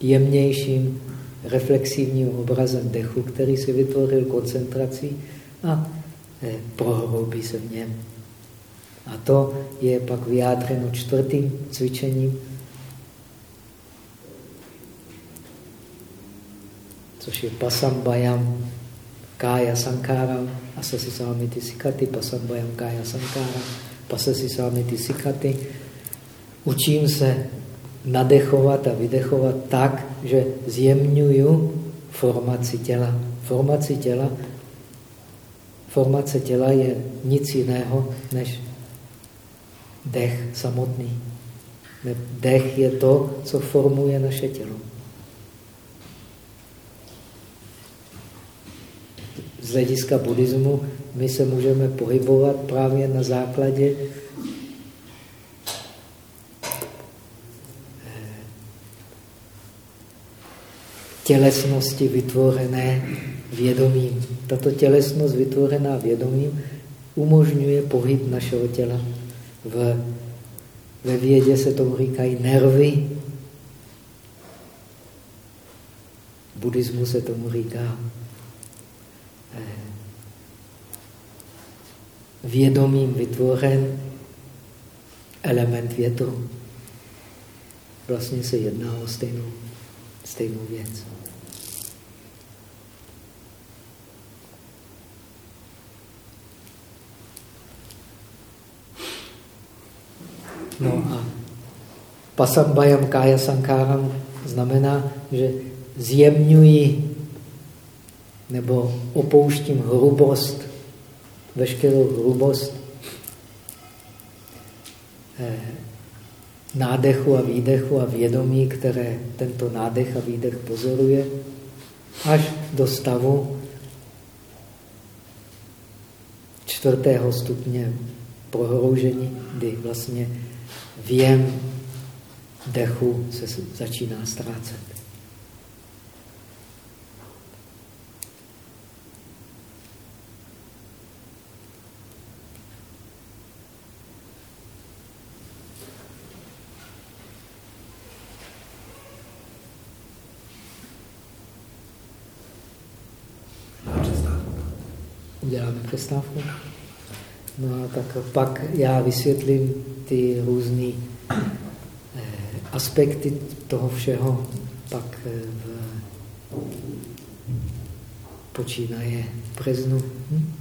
jemnějším reflexivním obrazem dechu, který si vytvořil koncentrací a eh, prohloubí se v něm. A to je pak vyjádřeno čtvrtým cvičením, což je pasambayam kája sankáram, asasi samiti sikati, pasambayam kája sankáram, pasasi samiti sikati. Učím se nadechovat a vydechovat tak, že zjemňuju formaci těla. Formaci těla Formace těla je nic jiného než dech samotný. Dech je to, co formuje naše tělo. Z hlediska buddhismu my se můžeme pohybovat právě na základě tělesnosti vytvořené vědomím. Tato tělesnost vytvořená vědomím umožňuje pohyb našeho těla. V, ve vědě se tomu říkají nervy. Buddhismu se tomu říká eh, vědomím vytvořen element větru. Vlastně se jedná o stejnou, stejnou věc. No a pasambayam kaya sankáram znamená, že zjemňuji nebo opouštím hrubost, veškerou hrubost eh, nádechu a výdechu a vědomí, které tento nádech a výdech pozoruje, až do stavu čtvrtého stupně prohroužení, kdy vlastně věm dechu se začíná ztrácet. Uděláme přestávku. No a tak pak já vysvětlím ty různé eh, aspekty toho všeho, pak eh, v, počínaje v březnu. Hm?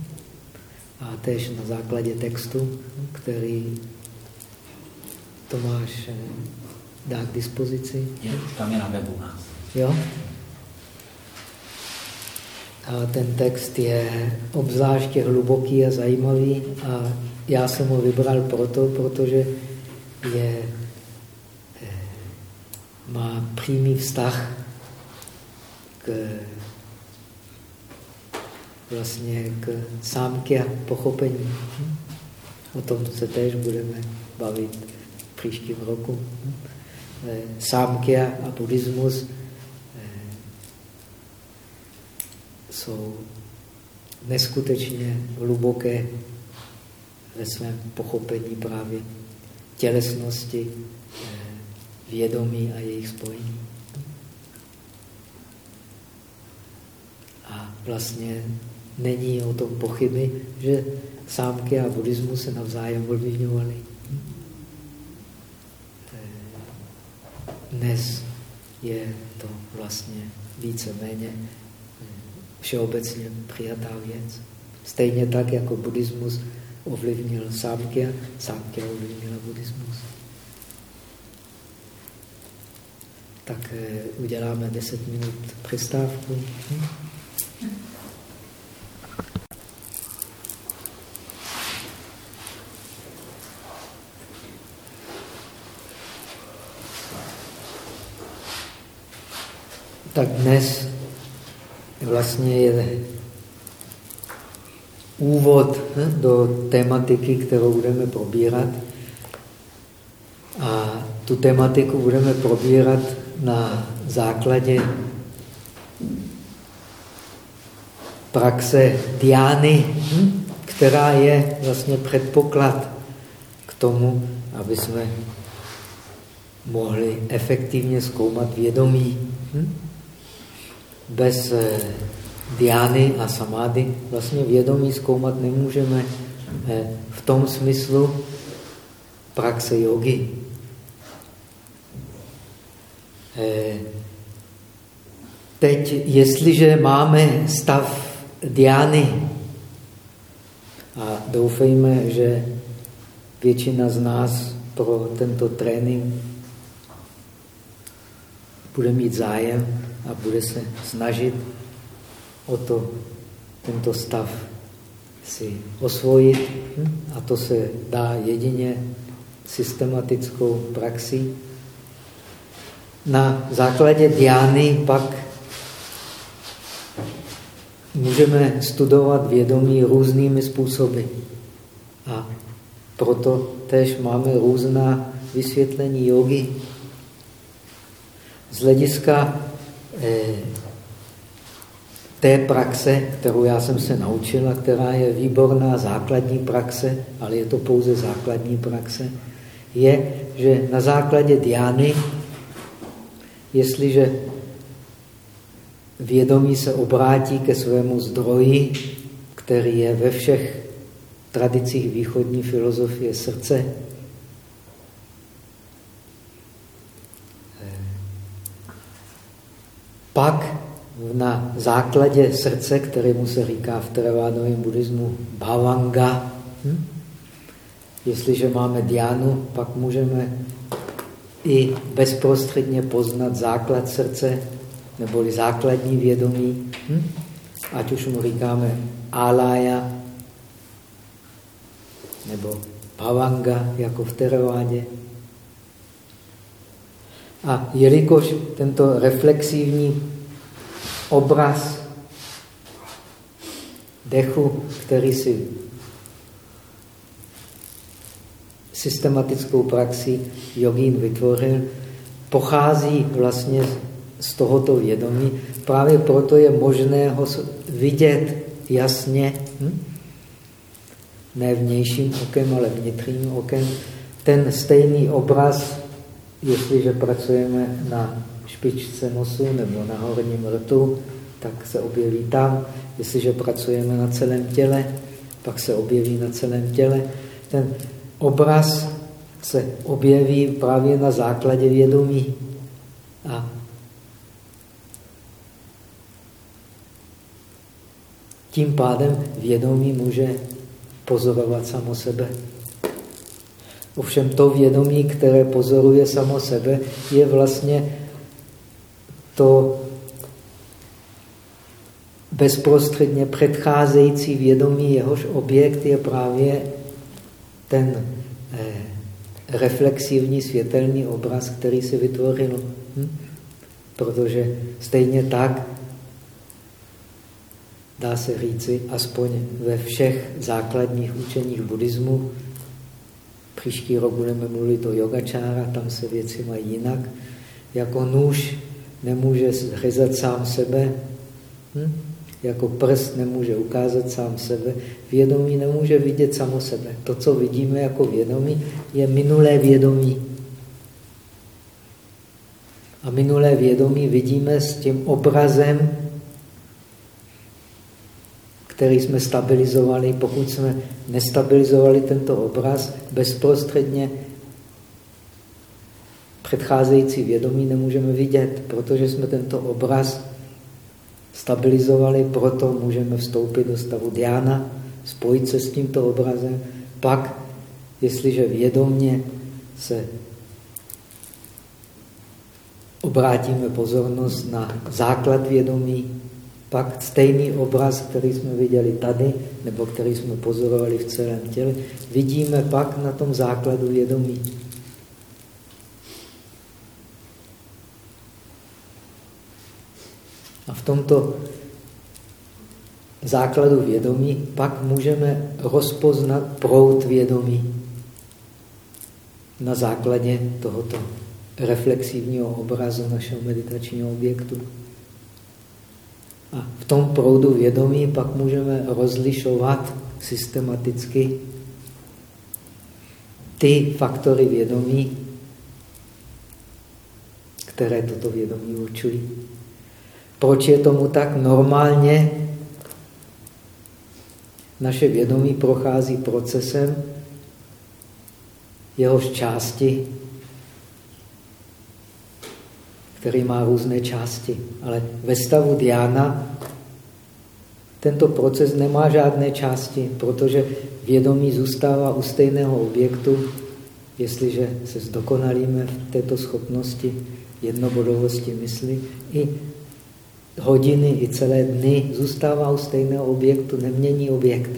A tež na základě textu, který Tomáš eh, dá k dispozici. Je, tam je na webu nás. Jo? A ten text je obzvláště hluboký a zajímavý a já jsem ho vybral proto, protože je, eh, má přímý vztah k vlastně k sámky a pochopení. O tom se též budeme bavit v příštím roku. Eh, sámky a buddhismus jsou neskutečně hluboké ve svém pochopení právě tělesnosti, vědomí a jejich spojení. A vlastně není o tom pochyby, že sámky a buddhismus se navzájem ovlivňovaly. Eh, dnes je to vlastně více-méně všeobecně přijatá věc. Stejně tak, jako buddhismus ovlivnil sámkya, sámkya ovlivnila buddhismus. Tak eh, uděláme 10 minut přestávku. Hm? Tak dnes vlastně je úvod do tematiky, kterou budeme probírat. A tu tematiku budeme probírat na základě praxe diány, která je vlastně předpoklad k tomu, aby jsme mohli efektivně zkoumat vědomí. Hm? Bez eh, diány a samády vlastně vědomí zkoumat nemůžeme eh, v tom smyslu praxe jogy. Eh, teď, jestliže máme stav diány a doufejme, že většina z nás pro tento trénink bude mít zájem, a bude se snažit o to, tento stav si osvojit. Hm? A to se dá jedině systematickou praxí. Na základě diány pak můžeme studovat vědomí různými způsoby. A proto tež máme různá vysvětlení jogy. Z hlediska té praxe, kterou já jsem se naučila, která je výborná základní praxe, ale je to pouze základní praxe, je, že na základě diány, jestliže vědomí se obrátí ke svému zdroji, který je ve všech tradicích východní filozofie srdce, pak na základě srdce, kterému se říká v teravádovém buddhismu bhavanga, hm? jestliže máme diánu, pak můžeme i bezprostředně poznat základ srdce, neboli základní vědomí, hm? ať už mu říkáme alaya, nebo bhavanga, jako v teravádě. A jelikož tento reflexivní obraz dechu, který si systematickou praxi jogín vytvořil, pochází vlastně z tohoto vědomí. Právě proto je možné ho vidět jasně, hm? ne vnějším okem, ale vnitřním okem. Ten stejný obraz, jestliže pracujeme na špičce nosu nebo na horním rtu, tak se objeví tam. Jestliže pracujeme na celém těle, pak se objeví na celém těle. Ten obraz se objeví právě na základě vědomí. A tím pádem vědomí může pozorovat samo sebe. Ovšem to vědomí, které pozoruje samo sebe, je vlastně to bezprostředně předcházející vědomí, jehož objekt je právě ten eh, reflexivní světelný obraz, který se vytvořil. Hm? Protože stejně tak dá se říci, aspoň ve všech základních učeních buddhismu, příští rok budeme mluvit o yogačára, tam se věci mají jinak, jako nůž nemůže zřezat sám sebe, hm? jako prst nemůže ukázat sám sebe, vědomí nemůže vidět samo sebe. To, co vidíme jako vědomí, je minulé vědomí. A minulé vědomí vidíme s tím obrazem, který jsme stabilizovali. Pokud jsme nestabilizovali tento obraz, bezprostředně předcházející vědomí nemůžeme vidět, protože jsme tento obraz stabilizovali, proto můžeme vstoupit do stavu diána, spojit se s tímto obrazem. Pak, jestliže vědomně se obrátíme pozornost na základ vědomí, pak stejný obraz, který jsme viděli tady, nebo který jsme pozorovali v celém těle, vidíme pak na tom základu vědomí. A v tomto základu vědomí pak můžeme rozpoznat prout vědomí na základě tohoto reflexivního obrazu našeho meditačního objektu. A v tom proudu vědomí pak můžeme rozlišovat systematicky ty faktory vědomí, které toto vědomí určují. Proč je tomu tak? Normálně naše vědomí prochází procesem, jehož části který má různé části. Ale ve stavu diána tento proces nemá žádné části, protože vědomí zůstává u stejného objektu, jestliže se zdokonalíme v této schopnosti jednobodovosti mysli, i hodiny, i celé dny zůstává u stejného objektu, nemění objekt.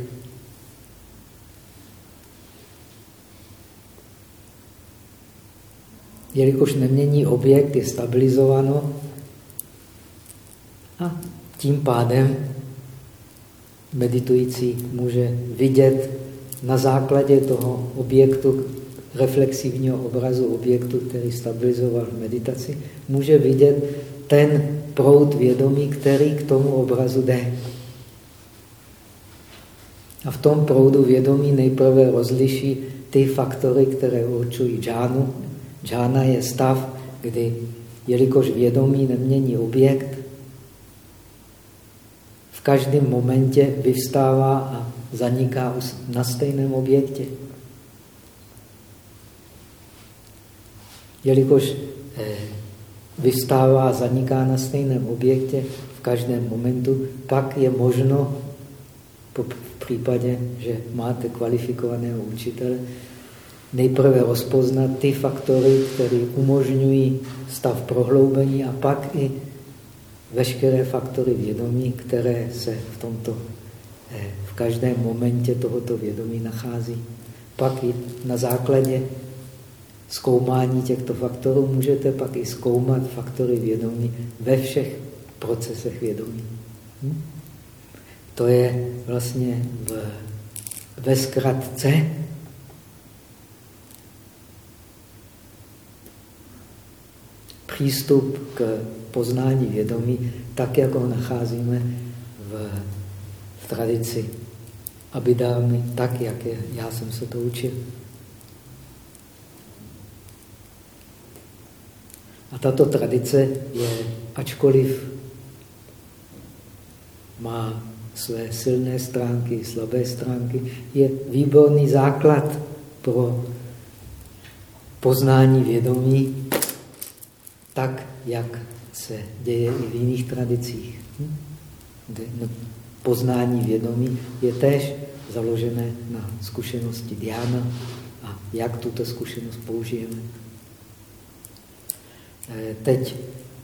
Jelikož nemění objekt, je stabilizováno a tím pádem meditující může vidět na základě toho objektu, reflexivního obrazu objektu, který stabilizoval v meditaci, může vidět ten proud vědomí, který k tomu obrazu jde. A v tom proudu vědomí nejprve rozliší ty faktory, které určují džánu, Džána je stav, kdy, jelikož vědomí nemění objekt, v každém momentě vyvstává a zaniká na stejném objektě. Jelikož eh, vyvstává a zaniká na stejném objektě v každém momentu, pak je možno, v případě, že máte kvalifikovaného učitele, nejprve rozpoznat ty faktory, které umožňují stav prohloubení a pak i veškeré faktory vědomí, které se v tomto, eh, v každém momentě tohoto vědomí nachází. Pak i na základě zkoumání těchto faktorů můžete pak i zkoumat faktory vědomí ve všech procesech vědomí. Hm? To je vlastně v, ve zkratce přístup k poznání vědomí, tak, jak ho nacházíme v, v tradici Abidámy, tak, jak je, já jsem se to učil. A tato tradice je, ačkoliv má své silné stránky, slabé stránky, je výborný základ pro poznání vědomí tak, jak se děje i v jiných tradicích. Hm? No, poznání vědomí je též založené na zkušenosti Diana a jak tuto zkušenost použijeme. Eh, teď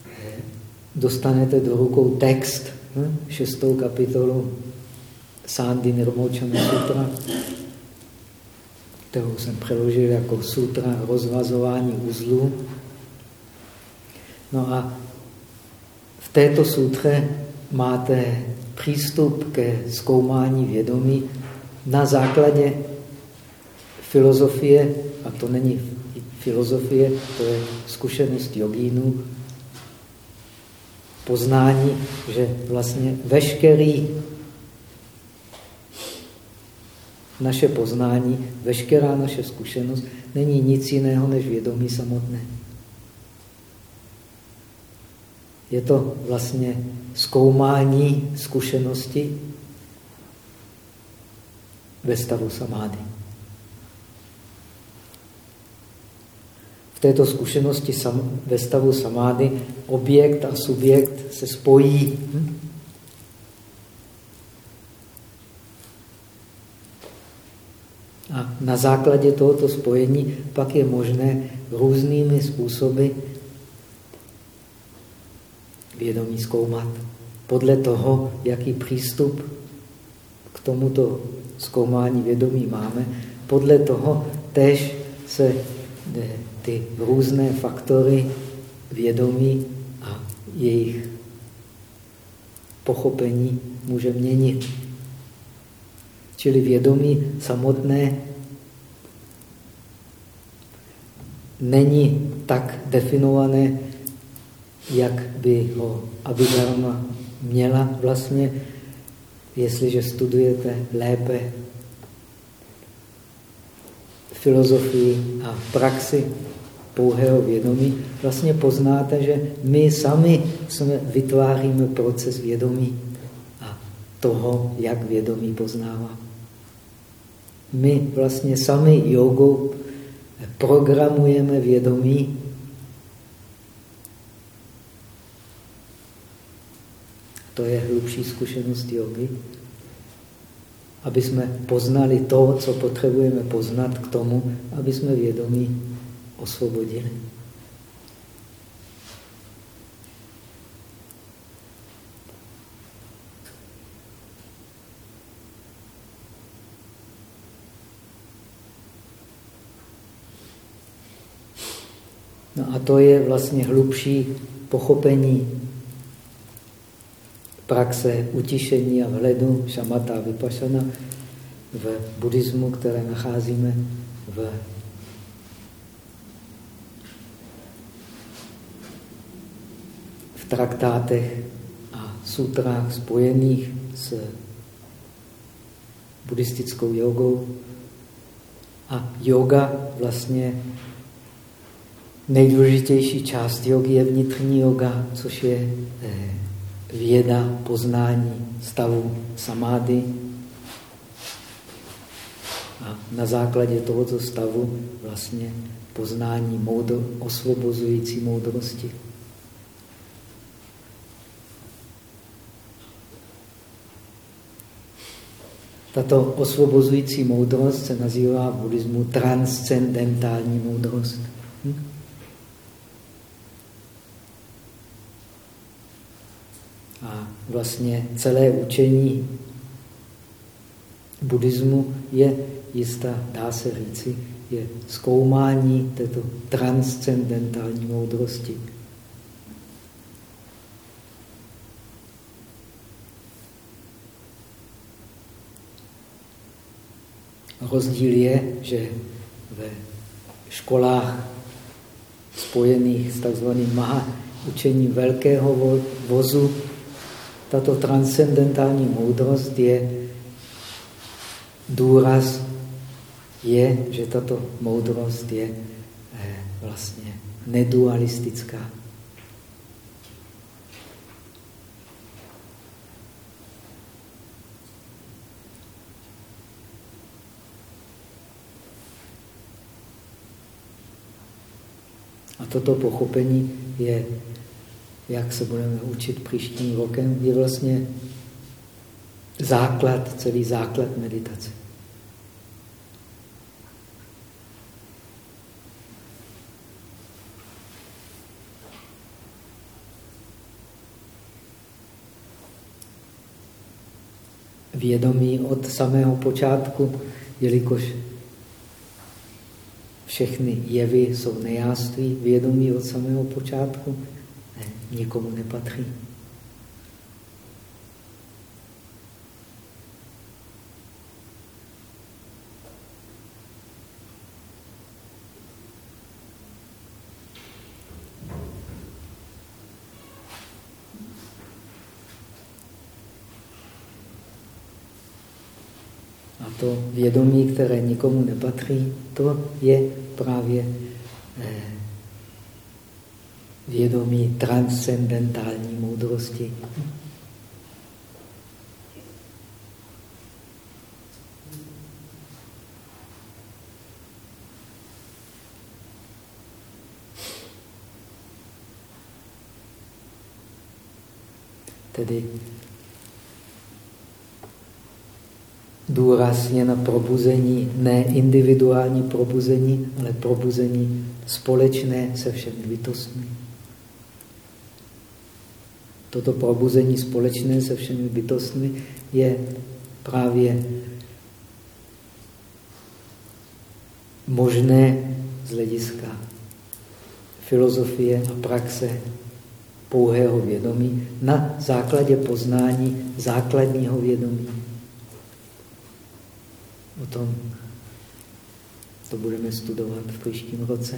eh, dostanete do rukou text, hm? šestou kapitolu Sandy Nirmochana Sutra, kterou jsem přeložil jako sutra rozvazování uzlu. No a v této sutře máte přístup ke zkoumání vědomí na základě filozofie, a to není filozofie, to je zkušenost jogínů, poznání, že vlastně veškerý naše poznání, veškerá naše zkušenost není nic jiného než vědomí samotné. Je to vlastně zkoumání zkušenosti ve stavu samády. V této zkušenosti sam, ve stavu samády objekt a subjekt se spojí. Hm? A na základě tohoto spojení pak je možné různými způsoby vědomí zkoumat. Podle toho, jaký přístup k tomuto zkoumání vědomí máme, podle toho tež se ty různé faktory vědomí a jejich pochopení může měnit. Čili vědomí samotné není tak definované, jak by ho Abhidharma měla vlastně, jestliže studujete lépe filozofii a praxi pouhého vědomí, vlastně poznáte, že my sami jsme, vytváříme proces vědomí a toho, jak vědomí poznává. My vlastně sami jogou programujeme vědomí To je hlubší zkušenost jogy. Aby jsme poznali to, co potřebujeme poznat k tomu, aby jsme vědomí osvobodili. No a to je vlastně hlubší pochopení praxe utišení a vhledu, šamata a vypašana v buddhismu, které nacházíme v traktátech a sutrách spojených s buddhistickou jogou. A yoga vlastně nejdůležitější část jogy je vnitřní yoga, což je eh, věda, poznání stavu samády. A na základě tohoto stavu vlastně poznání moudr, osvobozující moudrosti. Tato osvobozující moudrost se nazývá v buddhismu transcendentální moudrost. Hm? A vlastně celé učení buddhismu je jistá, dá se říci, je zkoumání této transcendentální moudrosti. Rozdíl je, že ve školách spojených s takzvaným maha učením velkého vozu. Tato transcendentální moudrost je důraz, je, že tato moudrost je eh, vlastně nedualistická. A toto pochopení je, jak se budeme učit příštím rokem, je vlastně základ, celý základ meditace. Vědomí od samého počátku, jelikož všechny jevy jsou nejáství, vědomí od samého počátku, nikomu nepatří. to vědomí, které nikomu nepatří, to je právě eh, vědomí transcendentální moudrosti. Tedy důraz je na probuzení, ne individuální probuzení, ale probuzení společné se všemi bytostmi. Toto probuzení společné se všemi bytostmi je právě možné z hlediska filozofie a praxe pouhého vědomí na základě poznání základního vědomí. O tom to budeme studovat v příštím roce.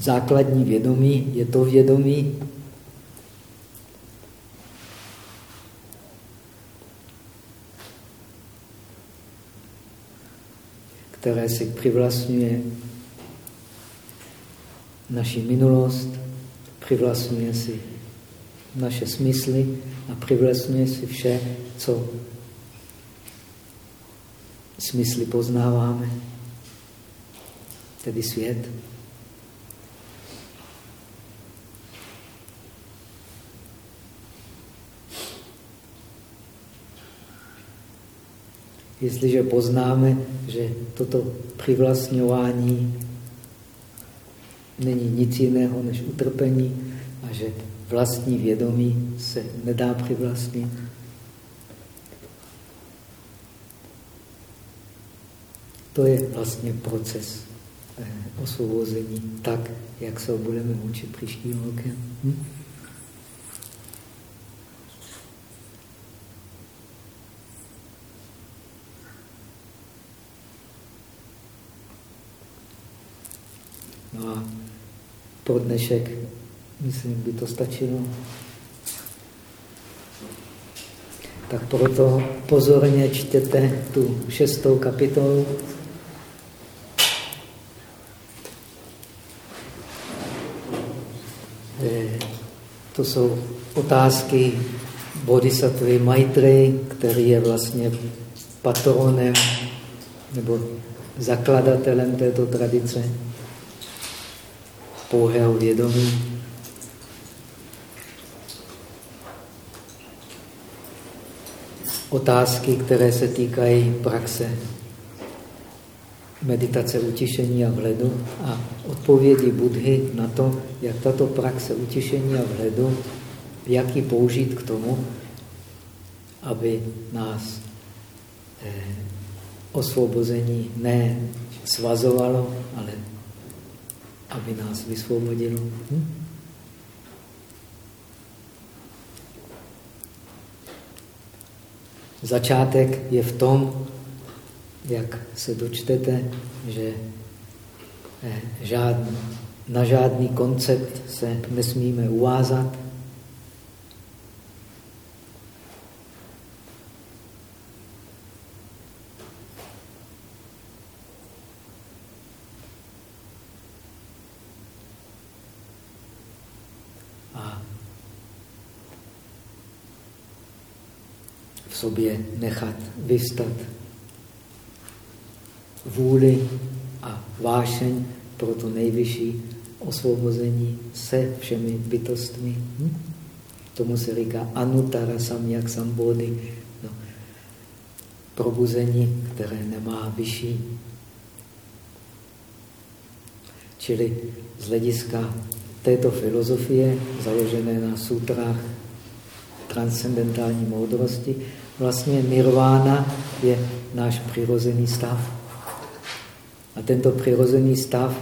Základní vědomí je to vědomí, které si přivlastňuje naši minulost, přivlastňuje si naše smysly a přivlastňuje si vše, co smysly poznáváme, tedy svět. Jestliže poznáme, že toto přivlastňování není nic jiného než utrpení a že vlastní vědomí se nedá přivlastnit, To je vlastně proces eh, osvobození, tak, jak se ho budeme učit příštím rokem. Hm? A pro dnešek, myslím, by to stačilo. Tak proto pozorně čtěte tu šestou kapitolu. To jsou otázky bodhisattvy Maitreyi, který je vlastně patronem nebo zakladatelem této tradice pouhého vědomí. Otázky, které se týkají praxe meditace utišení a vhledu a odpovědi Budhy na to, jak tato praxe utišení a vhledu, jak ji použít k tomu, aby nás eh, osvobození ne svazovalo, ale aby nás vysvobodilo. Hm? Začátek je v tom, jak se dočtete, že eh, žádný, na žádný koncept se nesmíme uvázat. Sobě nechat vystat vůli a vášeň pro to nejvyšší osvobození se všemi bytostmi. Hm? Tomu se říká anutara samyak sambody. No. Probuzení, které nemá vyšší. Čili z hlediska této filozofie, založené na sutrách transcendentální moudrosti, vlastně nirvána je náš přirozený stav. A tento přirozený stav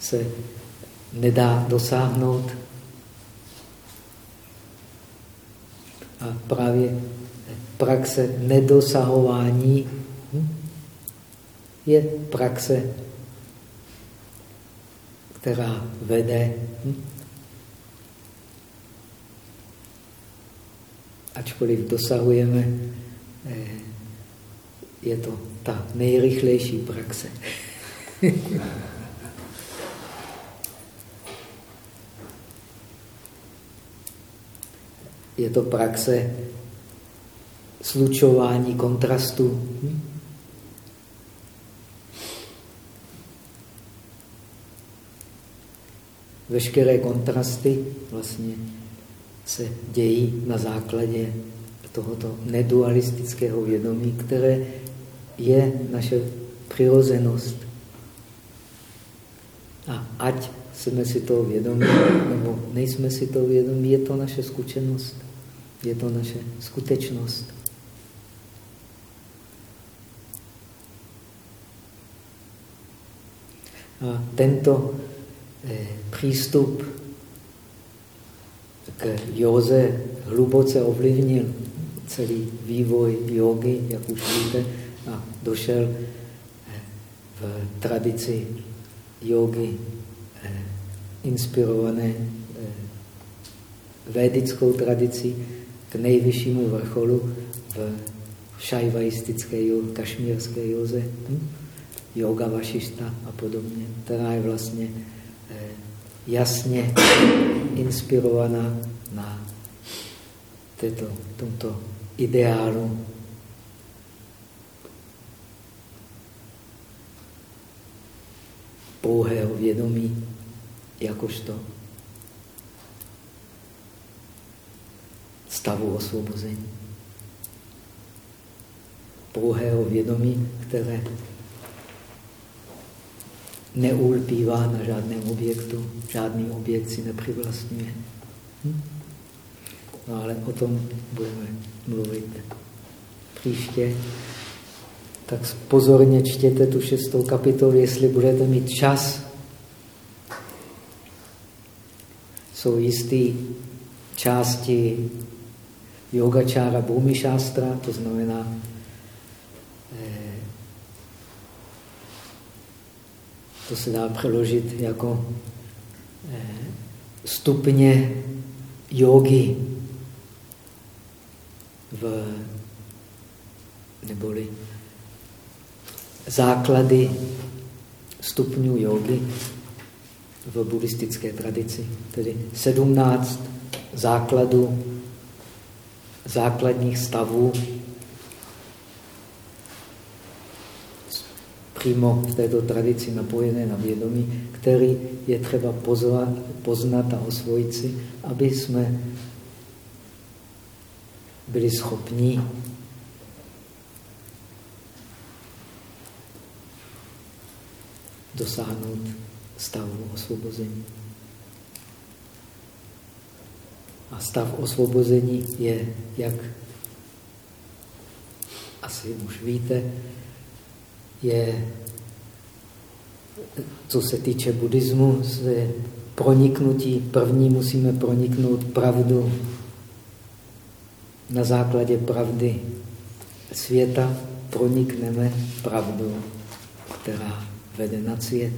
se nedá dosáhnout. A právě praxe nedosahování hm, je praxe, která vede ačkoliv dosahujeme, eh, je to ta nejrychlejší praxe. je to praxe slučování kontrastu. Veškeré kontrasty vlastně se dějí na základě tohoto nedualistického vědomí, které je naše přirozenost. A ať jsme si toho vědomí, nebo nejsme si toho vědomí, je to naše zkušenost, je to naše skutečnost. A tento eh, přístup józe hluboce ovlivnil celý vývoj jogy, jak už víte, a došel eh, v tradici jogy eh, inspirované eh, védickou tradici k nejvyššímu vrcholu v šajvaistické kašmírské joze, hm? yoga vašišta a podobně, která je vlastně jasně inspirovaná na této, tomto ideálu pouhého vědomí jakožto stavu osvobození. Pouhého vědomí, které neulpívá na žádném objektu, žádný objekt si nepřivlastňuje. Hm? No ale o tom budeme mluvit příště. Tak pozorně čtěte tu šestou kapitolu, jestli budete mít čas. Jsou jisté části yogačára bhumi šástra, to znamená To se dá přeložit jako eh, stupně jogy v, neboli základy stupňů jogy v buddhistické tradici. Tedy 17 základů, základních stavů přímo v této tradici napojené na vědomí, který je třeba pozvat, poznat a osvojit si, aby jsme byli schopni dosáhnout stavu osvobození. A stav osvobození je, jak asi už víte, je, co se týče buddhismu, je proniknutí. První musíme proniknout pravdu na základě pravdy světa pronikneme pravdou, která vede na svět.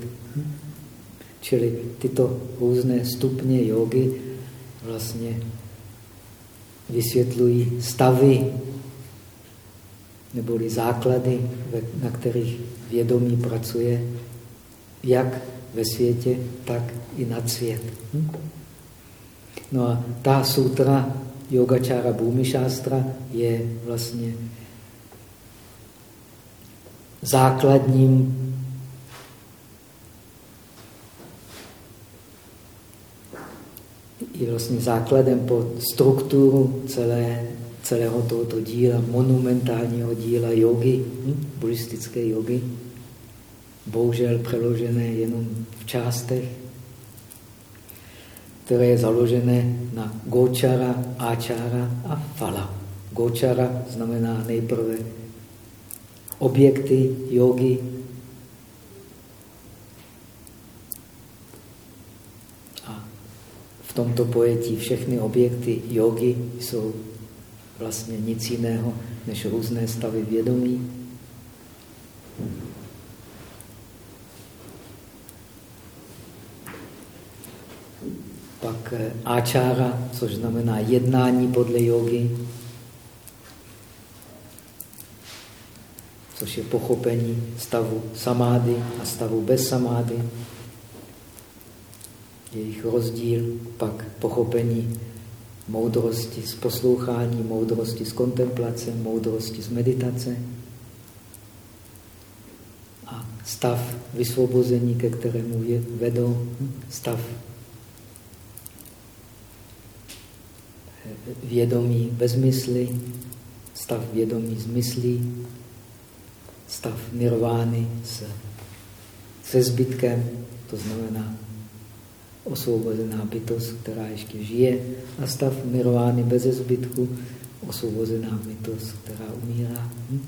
Čili tyto různé stupně jogy vlastně vysvětlují stavy neboli základy, na kterých vědomí pracuje, jak ve světě, tak i nad svět. No a ta sutra Yogačára Bhumišástra je vlastně základním je vlastně základem po strukturu celé, celého tohoto díla, monumentálního díla jogy, hm? buddhistické jogy. Bohužel přeložené jenom v částech, které je založené na gočara, áčara a fala. Gočara znamená nejprve objekty jogy, v tomto pojetí všechny objekty jogy jsou vlastně nic jiného než různé stavy vědomí. Pak eh, áčára, což znamená jednání podle jogy, což je pochopení stavu samády a stavu bez samády jejich rozdíl, pak pochopení moudrosti z poslouchání, moudrosti z kontemplace, moudrosti z meditace. A stav vysvobození, ke kterému vedou stav vědomí bez mysli, stav vědomí z myslí, stav nirvány se, se zbytkem, to znamená osvobozená bytost, která ještě žije a stav nirvány bez zbytku, osvobozená bytost, která umírá. Hm?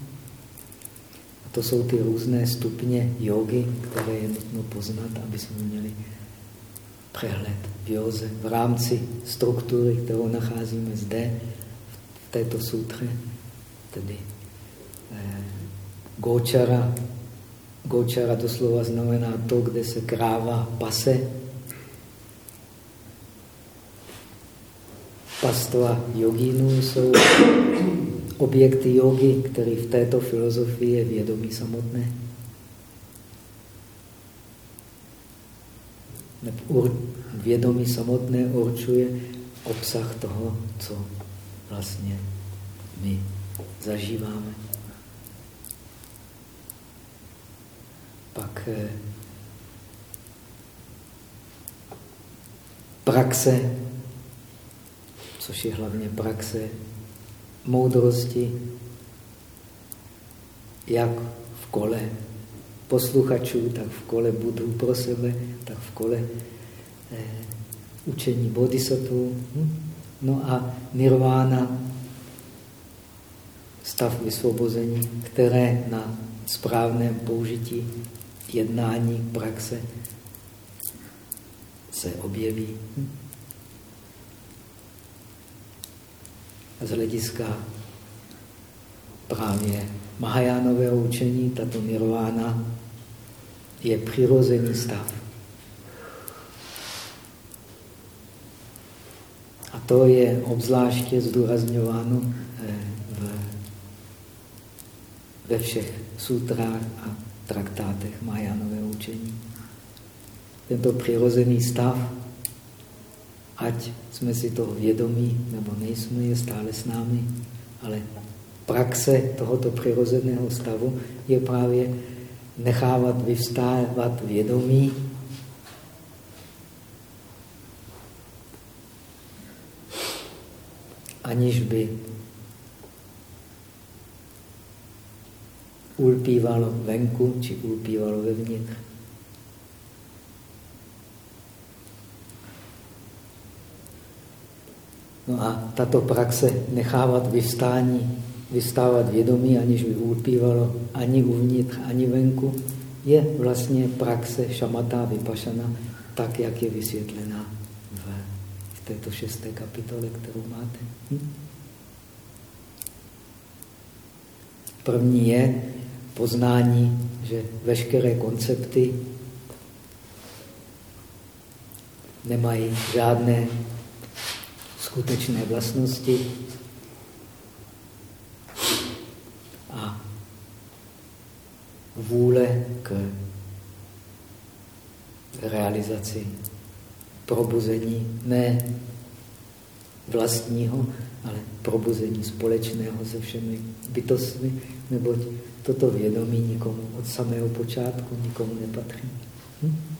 A to jsou ty různé stupně jogy, které je nutno poznat, aby jsme měli přehled v józe v rámci struktury, kterou nacházíme zde, v této sutře, tedy eh, Gočara. Gočara doslova znamená to, kde se kráva pase, pastva jogínů jsou objekty jogy, které v této filozofii je vědomí samotné. Vědomí samotné určuje obsah toho, co vlastně my zažíváme. Pak eh, praxe což je hlavně praxe moudrosti, jak v kole posluchačů, tak v kole budů pro sebe, tak v kole eh, učení bodhisattva. Hm? No a nirvána, stav vysvobození, které na správném použití jednání, praxe se objeví. Hm? Z hlediska právě Mahajánového učení, tato nirvána je přirozený stav. A to je obzvláště zdůrazňováno eh, v, ve všech sutrách a traktátech Mahajánového učení. Tento přirozený stav ať jsme si toho vědomí nebo nejsme, je stále s námi, ale praxe tohoto přirozeného stavu je právě nechávat vyvstávat vědomí aniž by ulpívalo venku či ulpívalo vevnitř. No a tato praxe nechávat vyvstání, vystávat vědomí, aniž by ulpívalo ani uvnitř, ani venku, je vlastně praxe šamata vypašana, tak, jak je vysvětlená v, této šesté kapitole, kterou máte. Hm? První je poznání, že veškeré koncepty nemají žádné skutečné vlastnosti a vůle k realizaci probuzení ne vlastního, ale probuzení společného se všemi bytostmi, neboť toto vědomí nikomu od samého počátku nikomu nepatří. Hm?